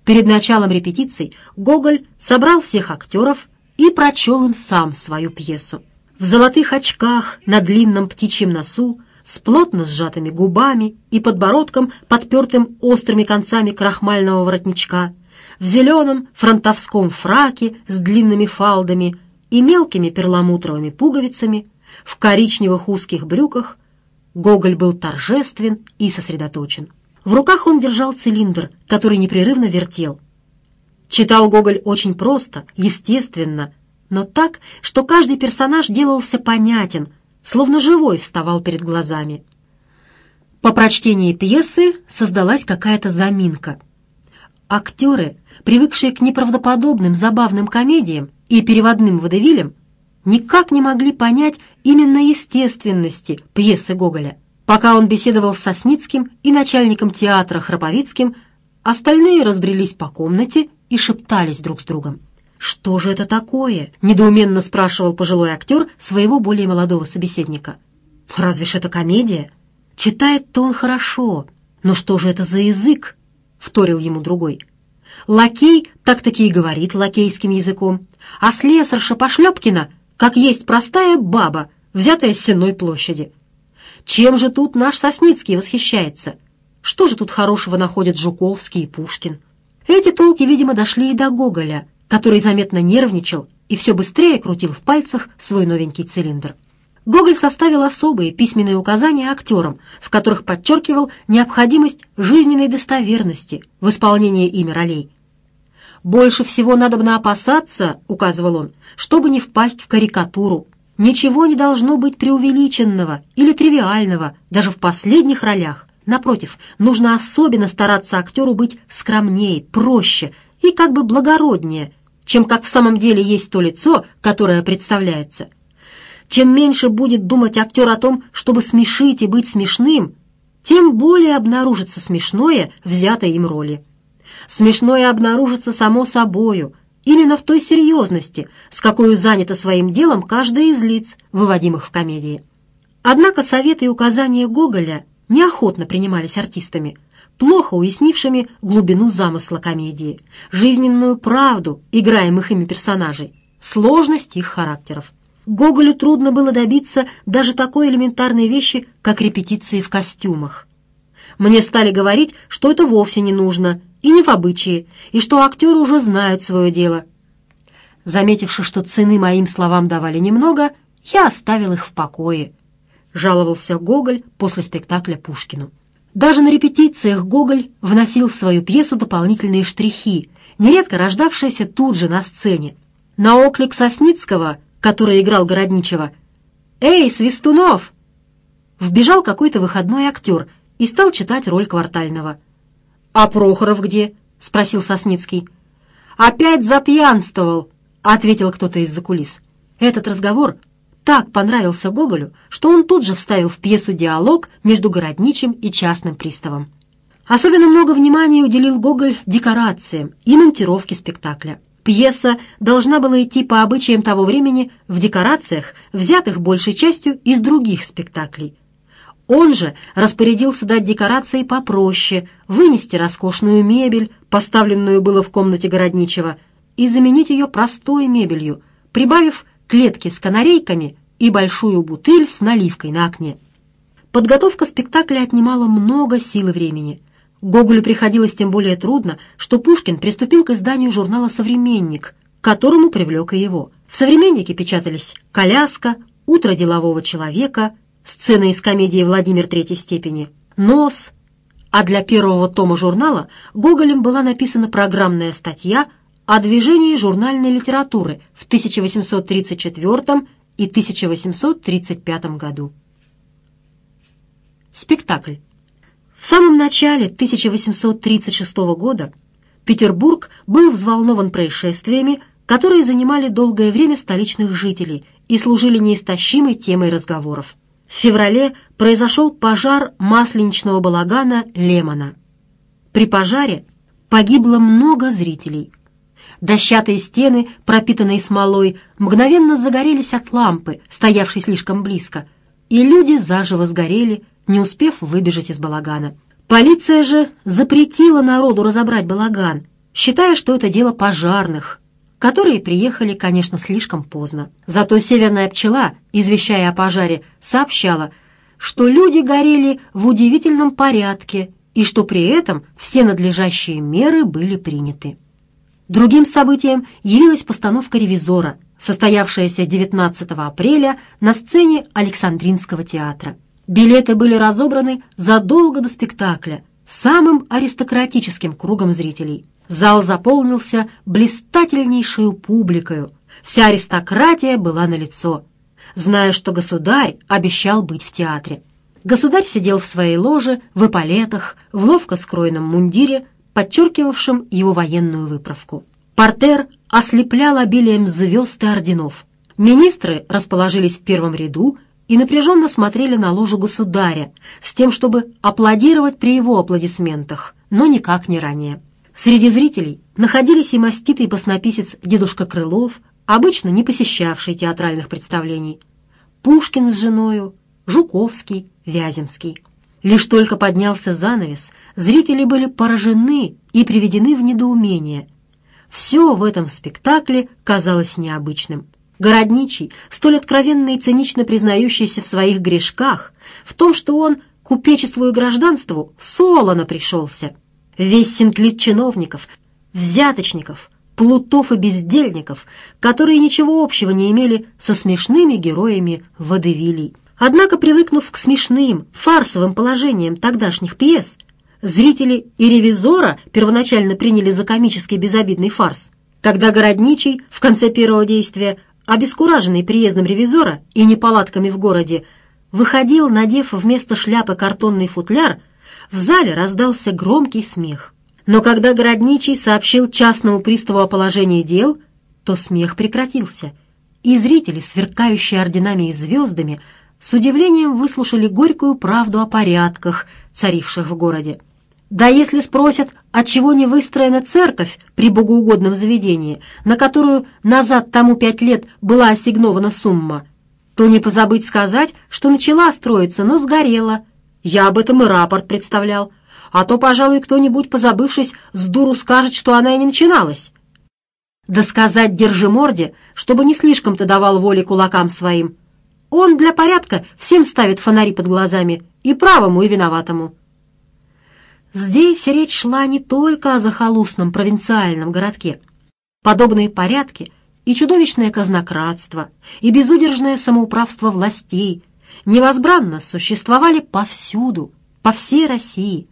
Перед началом репетиций Гоголь собрал всех актеров и прочел им сам свою пьесу. В золотых очках на длинном птичьем носу с плотно сжатыми губами и подбородком, подпертым острыми концами крахмального воротничка – в зеленом фронтовском фраке с длинными фалдами и мелкими перламутровыми пуговицами, в коричневых узких брюках, Гоголь был торжествен и сосредоточен. В руках он держал цилиндр, который непрерывно вертел. Читал Гоголь очень просто, естественно, но так, что каждый персонаж делался понятен, словно живой вставал перед глазами. По прочтении пьесы создалась какая-то заминка. Актеры привыкшие к неправдоподобным забавным комедиям и переводным водевилям, никак не могли понять именно естественности пьесы Гоголя. Пока он беседовал со Сницким и начальником театра Храповицким, остальные разбрелись по комнате и шептались друг с другом. «Что же это такое?» — недоуменно спрашивал пожилой актер своего более молодого собеседника. «Разве ж это комедия? Читает-то он хорошо, но что же это за язык?» — вторил ему другой. Лакей так-таки и говорит лакейским языком, а слесарша Пошлепкина, как есть простая баба, взятая с Сенной площади. Чем же тут наш Сосницкий восхищается? Что же тут хорошего находят Жуковский и Пушкин? Эти толки, видимо, дошли и до Гоголя, который заметно нервничал и все быстрее крутил в пальцах свой новенький цилиндр. Гоголь составил особые письменные указания актерам, в которых подчеркивал необходимость жизненной достоверности в исполнении ими ролей, «Больше всего надо бы опасаться, — указывал он, — чтобы не впасть в карикатуру. Ничего не должно быть преувеличенного или тривиального, даже в последних ролях. Напротив, нужно особенно стараться актеру быть скромнее, проще и как бы благороднее, чем как в самом деле есть то лицо, которое представляется. Чем меньше будет думать актер о том, чтобы смешить и быть смешным, тем более обнаружится смешное, взятое им роли смешное обнаружится само собою, именно в той серьезности, с какой занято своим делом каждое из лиц, выводимых в комедии. Однако советы и указания Гоголя неохотно принимались артистами, плохо уяснившими глубину замысла комедии, жизненную правду играемых ими персонажей, сложность их характеров. Гоголю трудно было добиться даже такой элементарной вещи, как репетиции в костюмах. Мне стали говорить, что это вовсе не нужно и не в обычае, и что актеры уже знают свое дело. Заметивши, что цены моим словам давали немного, я оставил их в покое, — жаловался Гоголь после спектакля Пушкину. Даже на репетициях Гоголь вносил в свою пьесу дополнительные штрихи, нередко рождавшиеся тут же на сцене. На оклик Сосницкого, который играл Городничева, «Эй, Свистунов!» Вбежал какой-то выходной актер — и стал читать роль квартального. «А Прохоров где?» — спросил Сосницкий. «Опять запьянствовал», — ответил кто-то из-за кулис. Этот разговор так понравился Гоголю, что он тут же вставил в пьесу диалог между городничим и частным приставом. Особенно много внимания уделил Гоголь декорациям и монтировке спектакля. Пьеса должна была идти по обычаям того времени в декорациях, взятых большей частью из других спектаклей – он же распорядился дать декорации попроще, вынести роскошную мебель, поставленную было в комнате городничего, и заменить ее простой мебелью, прибавив клетки с канарейками и большую бутыль с наливкой на окне. Подготовка спектакля отнимала много сил и времени. Гоголю приходилось тем более трудно, что Пушкин приступил к изданию журнала «Современник», к которому привлек и его. В «Современнике» печатались «Коляска», «Утро делового человека», сцена из комедии «Владимир Третьей степени», «Нос», а для первого тома журнала Гоголем была написана программная статья о движении журнальной литературы в 1834 и 1835 году. Спектакль. В самом начале 1836 года Петербург был взволнован происшествиями, которые занимали долгое время столичных жителей и служили неистощимой темой разговоров в феврале произошел пожар масленичного балагана Лемона. При пожаре погибло много зрителей. Дощатые стены, пропитанные смолой, мгновенно загорелись от лампы, стоявшей слишком близко, и люди заживо сгорели, не успев выбежать из балагана. Полиция же запретила народу разобрать балаган, считая, что это дело пожарных, которые приехали, конечно, слишком поздно. Зато северная пчела, извещая о пожаре, сообщала, что люди горели в удивительном порядке и что при этом все надлежащие меры были приняты. Другим событием явилась постановка «Ревизора», состоявшаяся 19 апреля на сцене Александринского театра. Билеты были разобраны задолго до спектакля самым аристократическим кругом зрителей – Зал заполнился блистательнейшую публикою. Вся аристократия была налицо, зная, что государь обещал быть в театре. Государь сидел в своей ложе, в эполетах, в ловко скроенном мундире, подчеркивавшем его военную выправку. Портер ослеплял обилием звезд и орденов. Министры расположились в первом ряду и напряженно смотрели на ложу государя с тем, чтобы аплодировать при его аплодисментах, но никак не ранее. Среди зрителей находились и маститый баснописец дедушка Крылов, обычно не посещавший театральных представлений, Пушкин с женою, Жуковский, Вяземский. Лишь только поднялся занавес, зрители были поражены и приведены в недоумение. Все в этом спектакле казалось необычным. Городничий, столь откровенно и цинично признающийся в своих грешках, в том, что он купечеству и гражданству солоно пришелся – весь синклит чиновников, взяточников, плутов и бездельников, которые ничего общего не имели со смешными героями водевилей. Однако, привыкнув к смешным, фарсовым положениям тогдашних пьес, зрители и ревизора первоначально приняли за комический безобидный фарс, когда городничий в конце первого действия, обескураженный приездом ревизора и неполадками в городе, выходил, надев вместо шляпы картонный футляр – в зале раздался громкий смех. Но когда городничий сообщил частному приставу о положении дел, то смех прекратился, и зрители, сверкающие орденами и звездами, с удивлением выслушали горькую правду о порядках, царивших в городе. Да если спросят, отчего не выстроена церковь при богоугодном заведении, на которую назад тому пять лет была ассигнована сумма, то не позабыть сказать, что начала строиться, но сгорела – я об этом и рапорт представлял. А то, пожалуй, кто-нибудь, позабывшись, с дуру скажет, что она и не начиналась. Да сказать держи морде, чтобы не слишком-то давал воли кулакам своим. Он для порядка всем ставит фонари под глазами, и правому, и виноватому. Здесь речь шла не только о захолустном провинциальном городке. Подобные порядки и чудовищное казнократство, и безудержное самоуправство властей — невозбранно существовали повсюду, по всей России.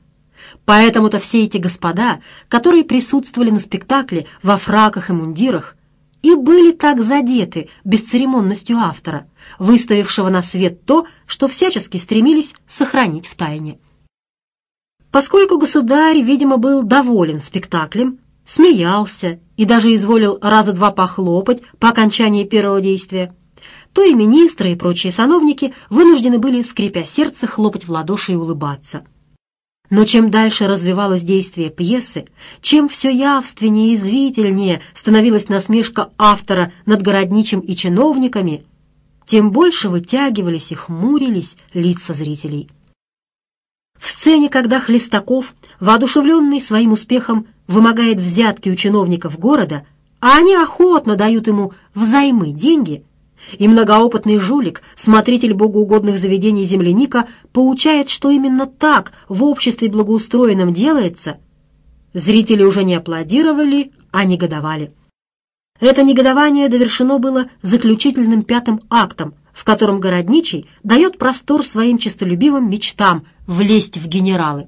Поэтому-то все эти господа, которые присутствовали на спектакле во фраках и мундирах, и были так задеты бесцеремонностью автора, выставившего на свет то, что всячески стремились сохранить в тайне. Поскольку государь, видимо, был доволен спектаклем, смеялся и даже изволил раза два похлопать по окончании первого действия, то и министры и прочие сановники вынуждены были, скрипя сердце, хлопать в ладоши и улыбаться. Но чем дальше развивалось действие пьесы, чем все явственнее и извительнее становилась насмешка автора над городничим и чиновниками, тем больше вытягивались и хмурились лица зрителей. В сцене, когда Хлестаков, воодушевленный своим успехом, вымогает взятки у чиновников города, а они охотно дают ему взаймы деньги – и многоопытный жулик, смотритель богоугодных заведений земляника, поучает, что именно так в обществе благоустроенном делается. Зрители уже не аплодировали, а негодовали. Это негодование довершено было заключительным пятым актом, в котором городничий дает простор своим честолюбивым мечтам влезть в генералы.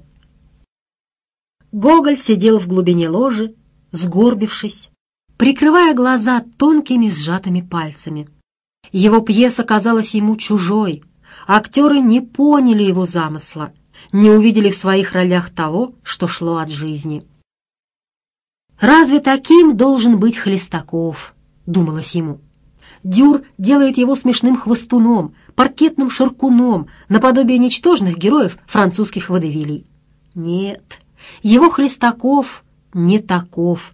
Гоголь сидел в глубине ложи, сгорбившись, прикрывая глаза тонкими сжатыми пальцами. Его пьеса казалась ему чужой. Актеры не поняли его замысла, не увидели в своих ролях того, что шло от жизни. «Разве таким должен быть Хлестаков?» — думалось ему. «Дюр делает его смешным хвостуном, паркетным ширкуном, наподобие ничтожных героев французских водевилей». Нет, его Хлестаков не таков.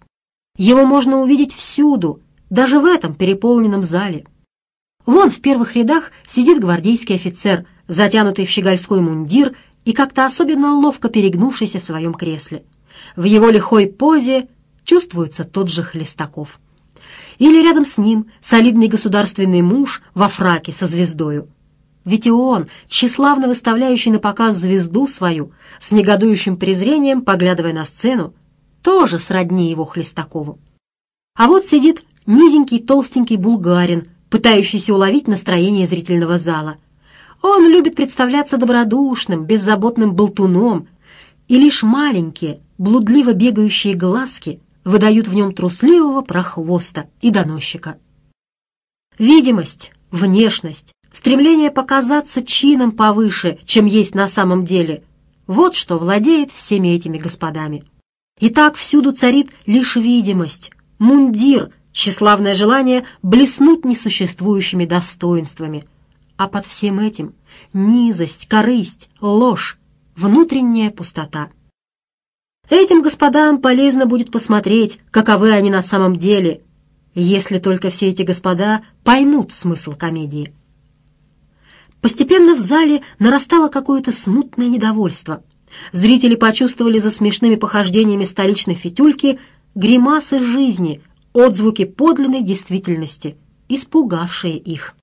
Его можно увидеть всюду, даже в этом переполненном зале. Вон в первых рядах сидит гвардейский офицер, затянутый в щегольской мундир и как-то особенно ловко перегнувшийся в своем кресле. В его лихой позе чувствуется тот же Хлестаков. Или рядом с ним солидный государственный муж во фраке со звездою. Ведь и он, тщеславно выставляющий на показ звезду свою, с негодующим презрением, поглядывая на сцену, тоже сродни его Хлестакову. А вот сидит низенький толстенький булгарин пытающийся уловить настроение зрительного зала. Он любит представляться добродушным, беззаботным болтуном, и лишь маленькие, блудливо бегающие глазки выдают в нем трусливого прохвоста и доносчика. Видимость, внешность, стремление показаться чином повыше, чем есть на самом деле — вот что владеет всеми этими господами. И так всюду царит лишь видимость, мундир — тщеславное желание блеснуть несуществующими достоинствами. А под всем этим низость, корысть, ложь, внутренняя пустота. Этим господам полезно будет посмотреть, каковы они на самом деле, если только все эти господа поймут смысл комедии. Постепенно в зале нарастало какое-то смутное недовольство. Зрители почувствовали за смешными похождениями столичной фитюльки гримасы жизни – отзвуки подлинной действительности, испугавшие их.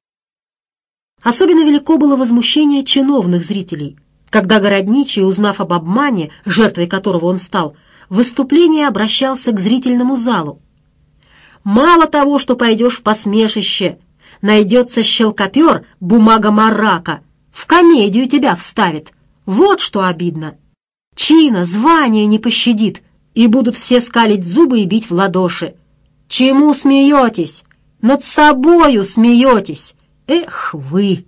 Особенно велико было возмущение чиновных зрителей, когда городничий, узнав об обмане, жертвой которого он стал, в выступлении обращался к зрительному залу. «Мало того, что пойдешь в посмешище, найдется щелкопер, бумага марака, в комедию тебя вставит. Вот что обидно. Чина, звание не пощадит, и будут все скалить зубы и бить в ладоши. Чему смеетесь? Над собою смеетесь! Эх вы!»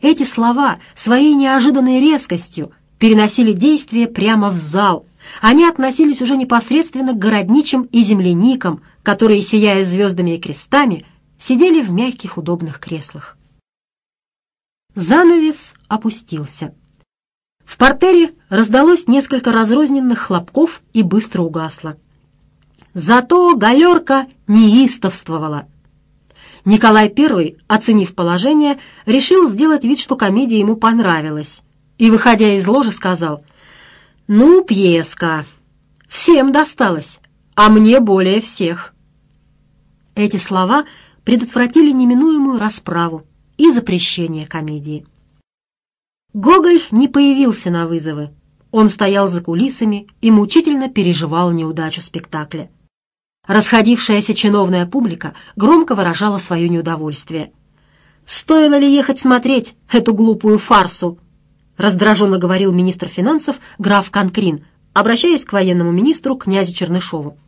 Эти слова своей неожиданной резкостью переносили действие прямо в зал. Они относились уже непосредственно к городничим и земляникам, которые, сияя звездами и крестами, сидели в мягких удобных креслах. Занавес опустился. В портере раздалось несколько разрозненных хлопков и быстро угасло. Зато галерка неистовствовала. Николай I, оценив положение, решил сделать вид, что комедия ему понравилась. И, выходя из ложи, сказал, «Ну, пьеска, всем досталось, а мне более всех». Эти слова предотвратили неминуемую расправу и запрещение комедии. Гоголь не появился на вызовы. Он стоял за кулисами и мучительно переживал неудачу спектакля. Расходившаяся чиновная публика громко выражала свое неудовольствие. «Стоило ли ехать смотреть эту глупую фарсу?» раздраженно говорил министр финансов граф Конкрин, обращаясь к военному министру князю Чернышову.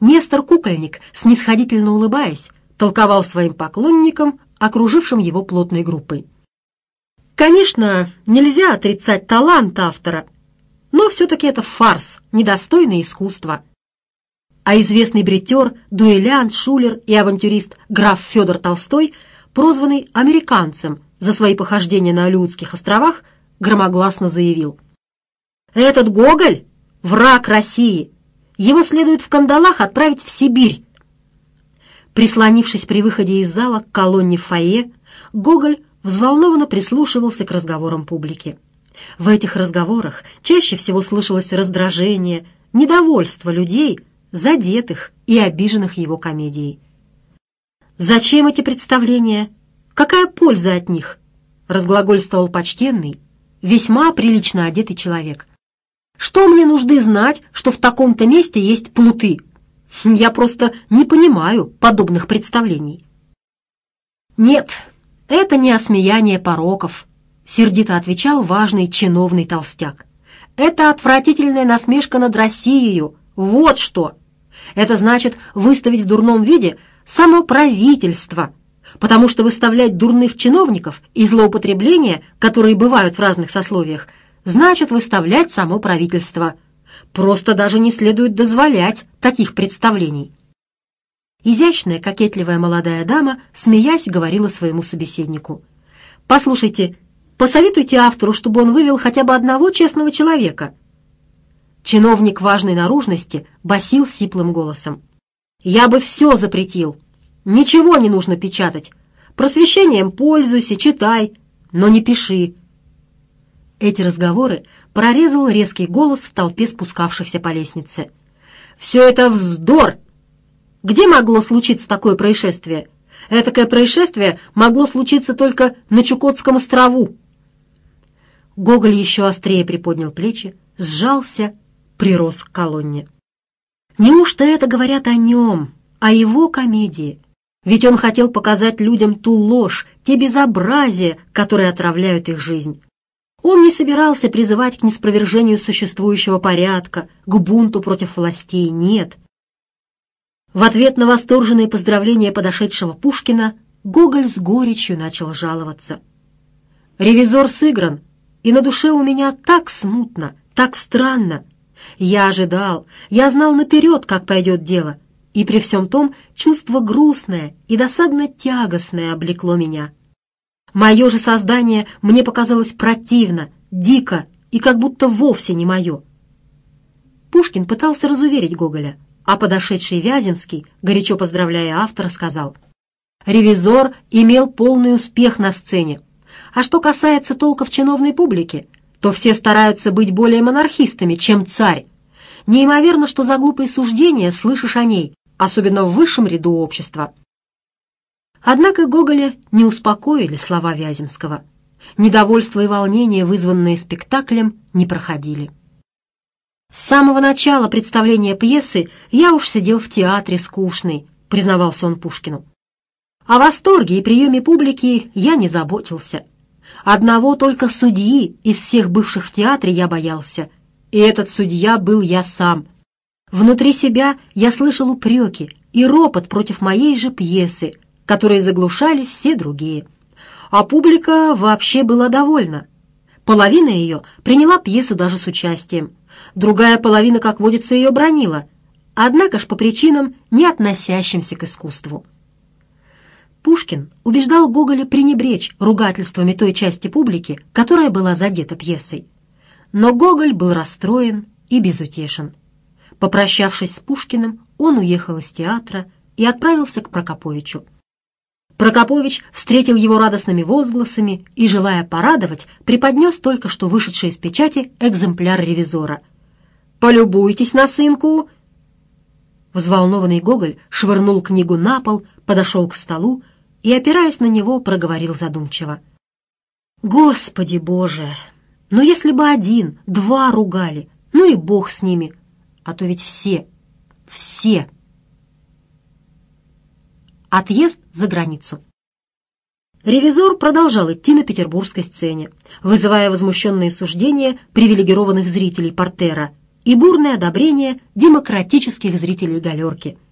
Нестор Кукольник, снисходительно улыбаясь, толковал своим поклонникам, окружившим его плотной группой. Конечно, нельзя отрицать талант автора, но все-таки это фарс, недостойное искусство а известный бретер, дуэлянт, шулер и авантюрист граф Федор Толстой, прозванный «американцем» за свои похождения на Алиутских островах, громогласно заявил. «Этот Гоголь — враг России. Его следует в кандалах отправить в Сибирь». Прислонившись при выходе из зала к колонне фойе, Гоголь взволнованно прислушивался к разговорам публики. В этих разговорах чаще всего слышалось раздражение, недовольство людей — задетых и обиженных его комедией. «Зачем эти представления? Какая польза от них?» — разглагольствовал почтенный, весьма прилично одетый человек. «Что мне нужды знать, что в таком-то месте есть плуты? Я просто не понимаю подобных представлений». «Нет, это не осмеяние пороков», — сердито отвечал важный чиновный толстяк. «Это отвратительная насмешка над Россией. Вот что!» Это значит выставить в дурном виде само правительство, потому что выставлять дурных чиновников и злоупотребления, которые бывают в разных сословиях, значит выставлять само правительство. Просто даже не следует дозволять таких представлений. Изящная, кокетливая молодая дама, смеясь, говорила своему собеседнику. «Послушайте, посоветуйте автору, чтобы он вывел хотя бы одного честного человека, Чиновник важной наружности басил сиплым голосом. «Я бы все запретил. Ничего не нужно печатать. Просвещением пользуйся, читай, но не пиши». Эти разговоры прорезал резкий голос в толпе спускавшихся по лестнице. «Все это вздор! Где могло случиться такое происшествие? Этакое происшествие могло случиться только на Чукотском острову!» Гоголь еще острее приподнял плечи, сжался прирос к колонне. Неужто это говорят о нем, о его комедии? Ведь он хотел показать людям ту ложь, те безобразия, которые отравляют их жизнь. Он не собирался призывать к неспровержению существующего порядка, к бунту против властей, нет. В ответ на восторженные поздравления подошедшего Пушкина Гоголь с горечью начал жаловаться. «Ревизор сыгран, и на душе у меня так смутно, так странно. Я ожидал, я знал наперед, как пойдет дело, и при всем том чувство грустное и досадно тягостное облекло меня. Мое же создание мне показалось противно, дико и как будто вовсе не мое. Пушкин пытался разуверить Гоголя, а подошедший Вяземский, горячо поздравляя автора, сказал, «Ревизор имел полный успех на сцене. А что касается толков чиновной публики, то все стараются быть более монархистами, чем царь. Неимоверно, что за глупые суждения слышишь о ней, особенно в высшем ряду общества. Однако Гоголя не успокоили слова Вяземского. Недовольство и волнение, вызванные спектаклем, не проходили. «С самого начала представления пьесы я уж сидел в театре скучный», признавался он Пушкину. О восторге и приеме публики я не заботился. Одного только судьи из всех бывших в театре я боялся. И этот судья был я сам. Внутри себя я слышал упреки и ропот против моей же пьесы, которые заглушали все другие. А публика вообще была довольна. Половина ее приняла пьесу даже с участием. Другая половина, как водится, ее бронила, однако ж по причинам, не относящимся к искусству. Пушкин убеждал Гоголя пренебречь ругательствами той части публики, которая была задета пьесой. Но Гоголь был расстроен и безутешен. Попрощавшись с Пушкиным, он уехал из театра и отправился к Прокоповичу. Прокопович встретил его радостными возгласами и, желая порадовать, преподнес только что вышедший из печати экземпляр ревизора. «Полюбуйтесь на сынку!» Взволнованный Гоголь швырнул книгу на пол, подошел к столу, и, опираясь на него, проговорил задумчиво. «Господи Боже! Но если бы один, два ругали, ну и Бог с ними, а то ведь все, все!» Отъезд за границу. Ревизор продолжал идти на петербургской сцене, вызывая возмущенные суждения привилегированных зрителей портера и бурное одобрение демократических зрителей галерки –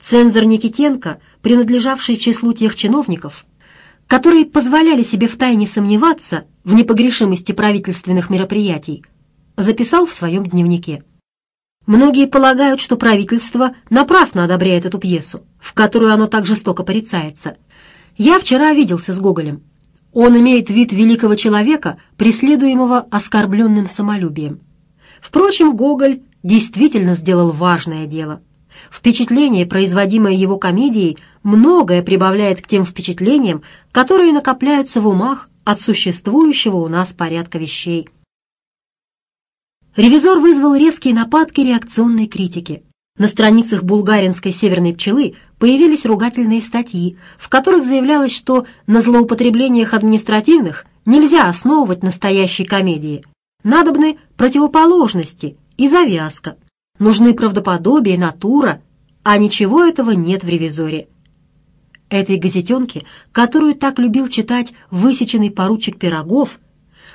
Цензор Никитенко, принадлежавший числу тех чиновников, которые позволяли себе втайне сомневаться в непогрешимости правительственных мероприятий, записал в своем дневнике. Многие полагают, что правительство напрасно одобряет эту пьесу, в которую оно так жестоко порицается. Я вчера виделся с Гоголем. Он имеет вид великого человека, преследуемого оскорбленным самолюбием. Впрочем, Гоголь действительно сделал важное дело – Впечатление, производимое его комедией, многое прибавляет к тем впечатлениям, которые накопляются в умах от существующего у нас порядка вещей. Ревизор вызвал резкие нападки реакционной критики. На страницах булгаринской «Северной пчелы» появились ругательные статьи, в которых заявлялось, что на злоупотреблениях административных нельзя основывать настоящей комедии. Надобны противоположности и завязка, Нужны правдоподобие, натура, а ничего этого нет в ревизоре. Этой газетенке, которую так любил читать высеченный поручик Пирогов,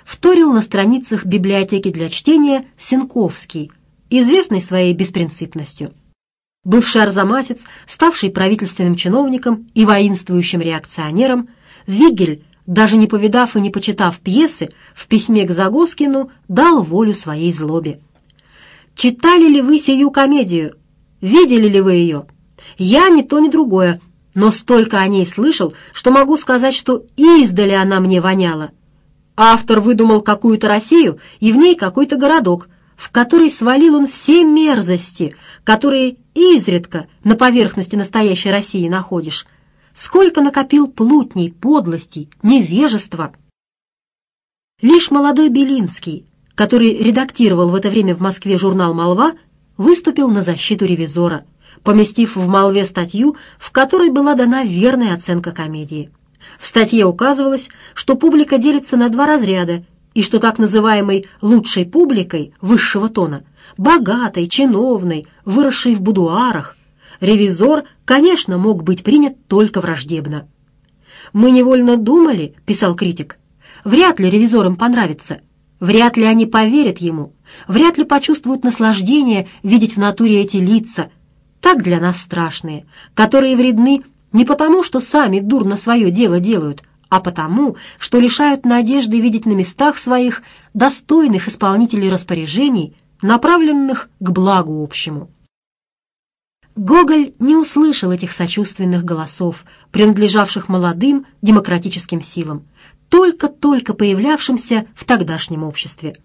вторил на страницах библиотеки для чтения Сенковский, известный своей беспринципностью. Бывший арзамасец, ставший правительственным чиновником и воинствующим реакционером, Вигель, даже не повидав и не почитав пьесы, в письме к Загоскину дал волю своей злобе. Читали ли вы сию комедию? Видели ли вы ее? Я ни то, ни другое, но столько о ней слышал, что могу сказать, что издали она мне воняла. Автор выдумал какую-то Россию и в ней какой-то городок, в который свалил он все мерзости, которые изредка на поверхности настоящей России находишь. Сколько накопил плутней, подлостей, невежества! Лишь молодой Белинский который редактировал в это время в Москве журнал «Молва», выступил на защиту ревизора, поместив в «Молве» статью, в которой была дана верная оценка комедии. В статье указывалось, что публика делится на два разряда и что так называемой «лучшей публикой» высшего тона, богатой, чиновной, выросшей в будуарах, ревизор, конечно, мог быть принят только враждебно. «Мы невольно думали», — писал критик, — «вряд ли ревизорам понравится» Вряд ли они поверят ему, вряд ли почувствуют наслаждение видеть в натуре эти лица, так для нас страшные, которые вредны не потому, что сами дурно свое дело делают, а потому, что лишают надежды видеть на местах своих достойных исполнителей распоряжений, направленных к благу общему. Гоголь не услышал этих сочувственных голосов, принадлежавших молодым демократическим силам, только-только появлявшимся в тогдашнем обществе.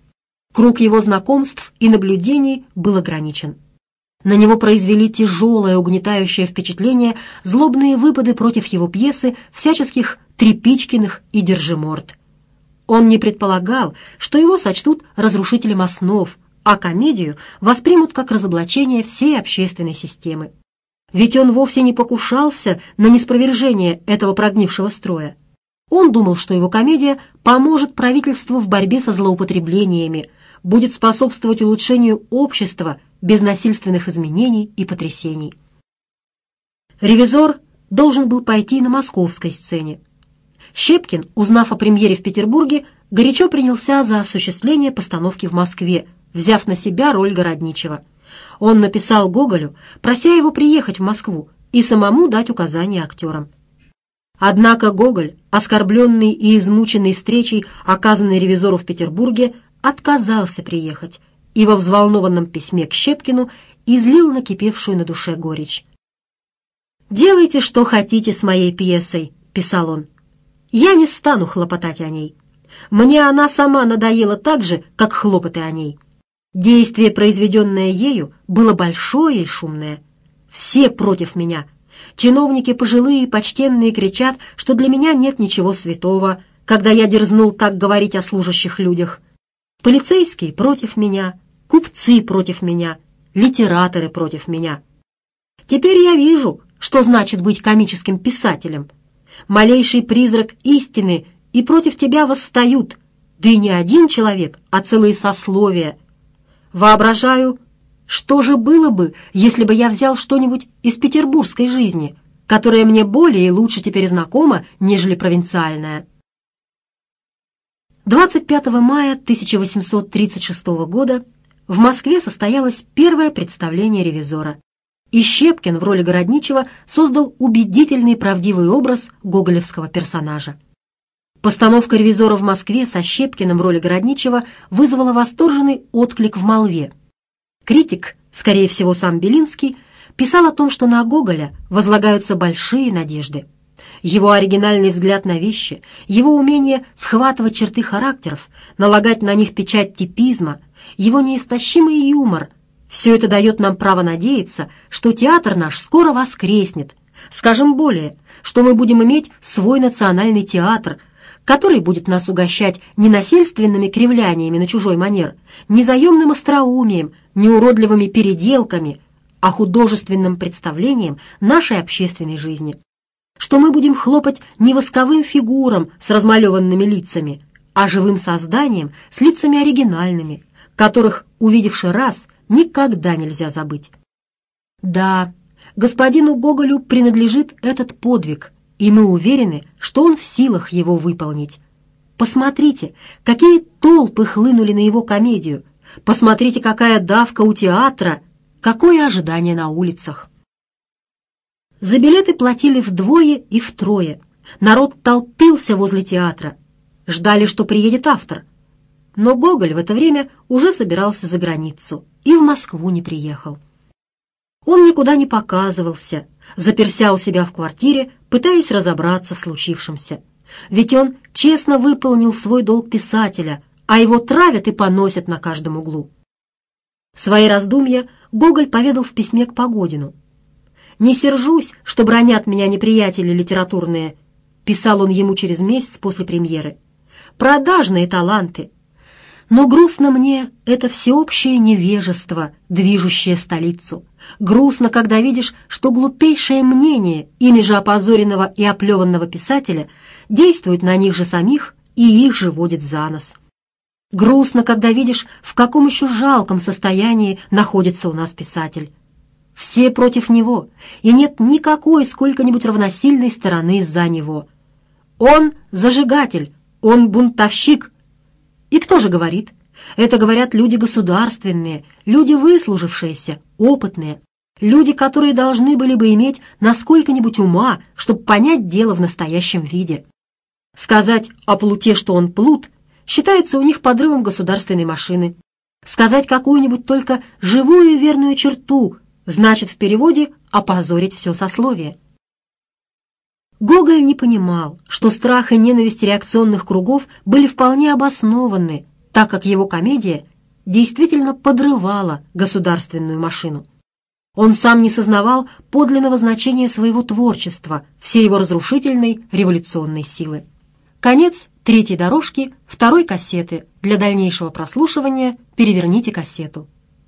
Круг его знакомств и наблюдений был ограничен. На него произвели тяжелое, угнетающее впечатление злобные выпады против его пьесы всяческих Трепичкиных и Держиморт. Он не предполагал, что его сочтут разрушителем основ, а комедию воспримут как разоблачение всей общественной системы. Ведь он вовсе не покушался на неспровержение этого прогнившего строя. Он думал, что его комедия поможет правительству в борьбе со злоупотреблениями, будет способствовать улучшению общества без насильственных изменений и потрясений. Ревизор должен был пойти на московской сцене. Щепкин, узнав о премьере в Петербурге, горячо принялся за осуществление постановки в Москве, взяв на себя роль Городничева. Он написал Гоголю, прося его приехать в Москву и самому дать указания актерам. Однако Гоголь, оскорбленный и измученный встречей, оказанной ревизору в Петербурге, отказался приехать и во взволнованном письме к Щепкину излил накипевшую на душе горечь. «Делайте, что хотите с моей пьесой», — писал он. «Я не стану хлопотать о ней. Мне она сама надоела так же, как хлопоты о ней. Действие, произведенное ею, было большое и шумное. Все против меня — Чиновники пожилые, и почтенные кричат, что для меня нет ничего святого, когда я дерзнул так говорить о служащих людях. Полицейские против меня, купцы против меня, литераторы против меня. Теперь я вижу, что значит быть комическим писателем. Малейший призрак истины и против тебя восстают, да и не один человек, а целые сословия. Воображаю, что же было бы, если бы я взял что-нибудь из петербургской жизни, которая мне более и лучше теперь знакома, нежели провинциальная? 25 мая 1836 года в Москве состоялось первое представление «Ревизора». И Щепкин в роли Городничего создал убедительный правдивый образ гоголевского персонажа. Постановка «Ревизора» в Москве со Щепкиным в роли Городничего вызвала восторженный отклик в молве – Критик, скорее всего, сам Белинский, писал о том, что на Гоголя возлагаются большие надежды. Его оригинальный взгляд на вещи, его умение схватывать черты характеров, налагать на них печать типизма, его неистощимый юмор – все это дает нам право надеяться, что театр наш скоро воскреснет. Скажем более, что мы будем иметь свой национальный театр – который будет нас угощать не насильственными кривляниями на чужой манер, не заемным остроумием, не уродливыми переделками, а художественным представлением нашей общественной жизни. Что мы будем хлопать не восковым фигурам с размалеванными лицами, а живым созданием с лицами оригинальными, которых, увидевши раз, никогда нельзя забыть. Да, господину Гоголю принадлежит этот подвиг, и мы уверены, что он в силах его выполнить. Посмотрите, какие толпы хлынули на его комедию – Посмотрите, какая давка у театра, какое ожидание на улицах. За билеты платили вдвое и втрое. Народ толпился возле театра. Ждали, что приедет автор. Но Гоголь в это время уже собирался за границу и в Москву не приехал. Он никуда не показывался, заперся у себя в квартире, пытаясь разобраться в случившемся. Ведь он честно выполнил свой долг писателя — а его травят и поносят на каждом углу. Свои раздумья Гоголь поведал в письме к Погодину. «Не сержусь, что бронят меня неприятели литературные», писал он ему через месяц после премьеры. «Продажные таланты. Но грустно мне это всеобщее невежество, движущее столицу. Грустно, когда видишь, что глупейшее мнение ими же опозоренного и оплеванного писателя действует на них же самих и их же водит за нос». Грустно, когда видишь, в каком еще жалком состоянии находится у нас писатель. Все против него, и нет никакой сколько-нибудь равносильной стороны за него. Он зажигатель, он бунтовщик. И кто же говорит? Это говорят люди государственные, люди выслужившиеся, опытные, люди, которые должны были бы иметь насколько-нибудь ума, чтобы понять дело в настоящем виде. Сказать о плуте, что он плут, считается у них подрывом государственной машины. Сказать какую-нибудь только живую верную черту значит в переводе опозорить все сословие. Гоголь не понимал, что страх и ненависть реакционных кругов были вполне обоснованы, так как его комедия действительно подрывала государственную машину. Он сам не сознавал подлинного значения своего творчества, всей его разрушительной революционной силы. Конец третьей дорожки второй кассеты. Для дальнейшего прослушивания переверните кассету.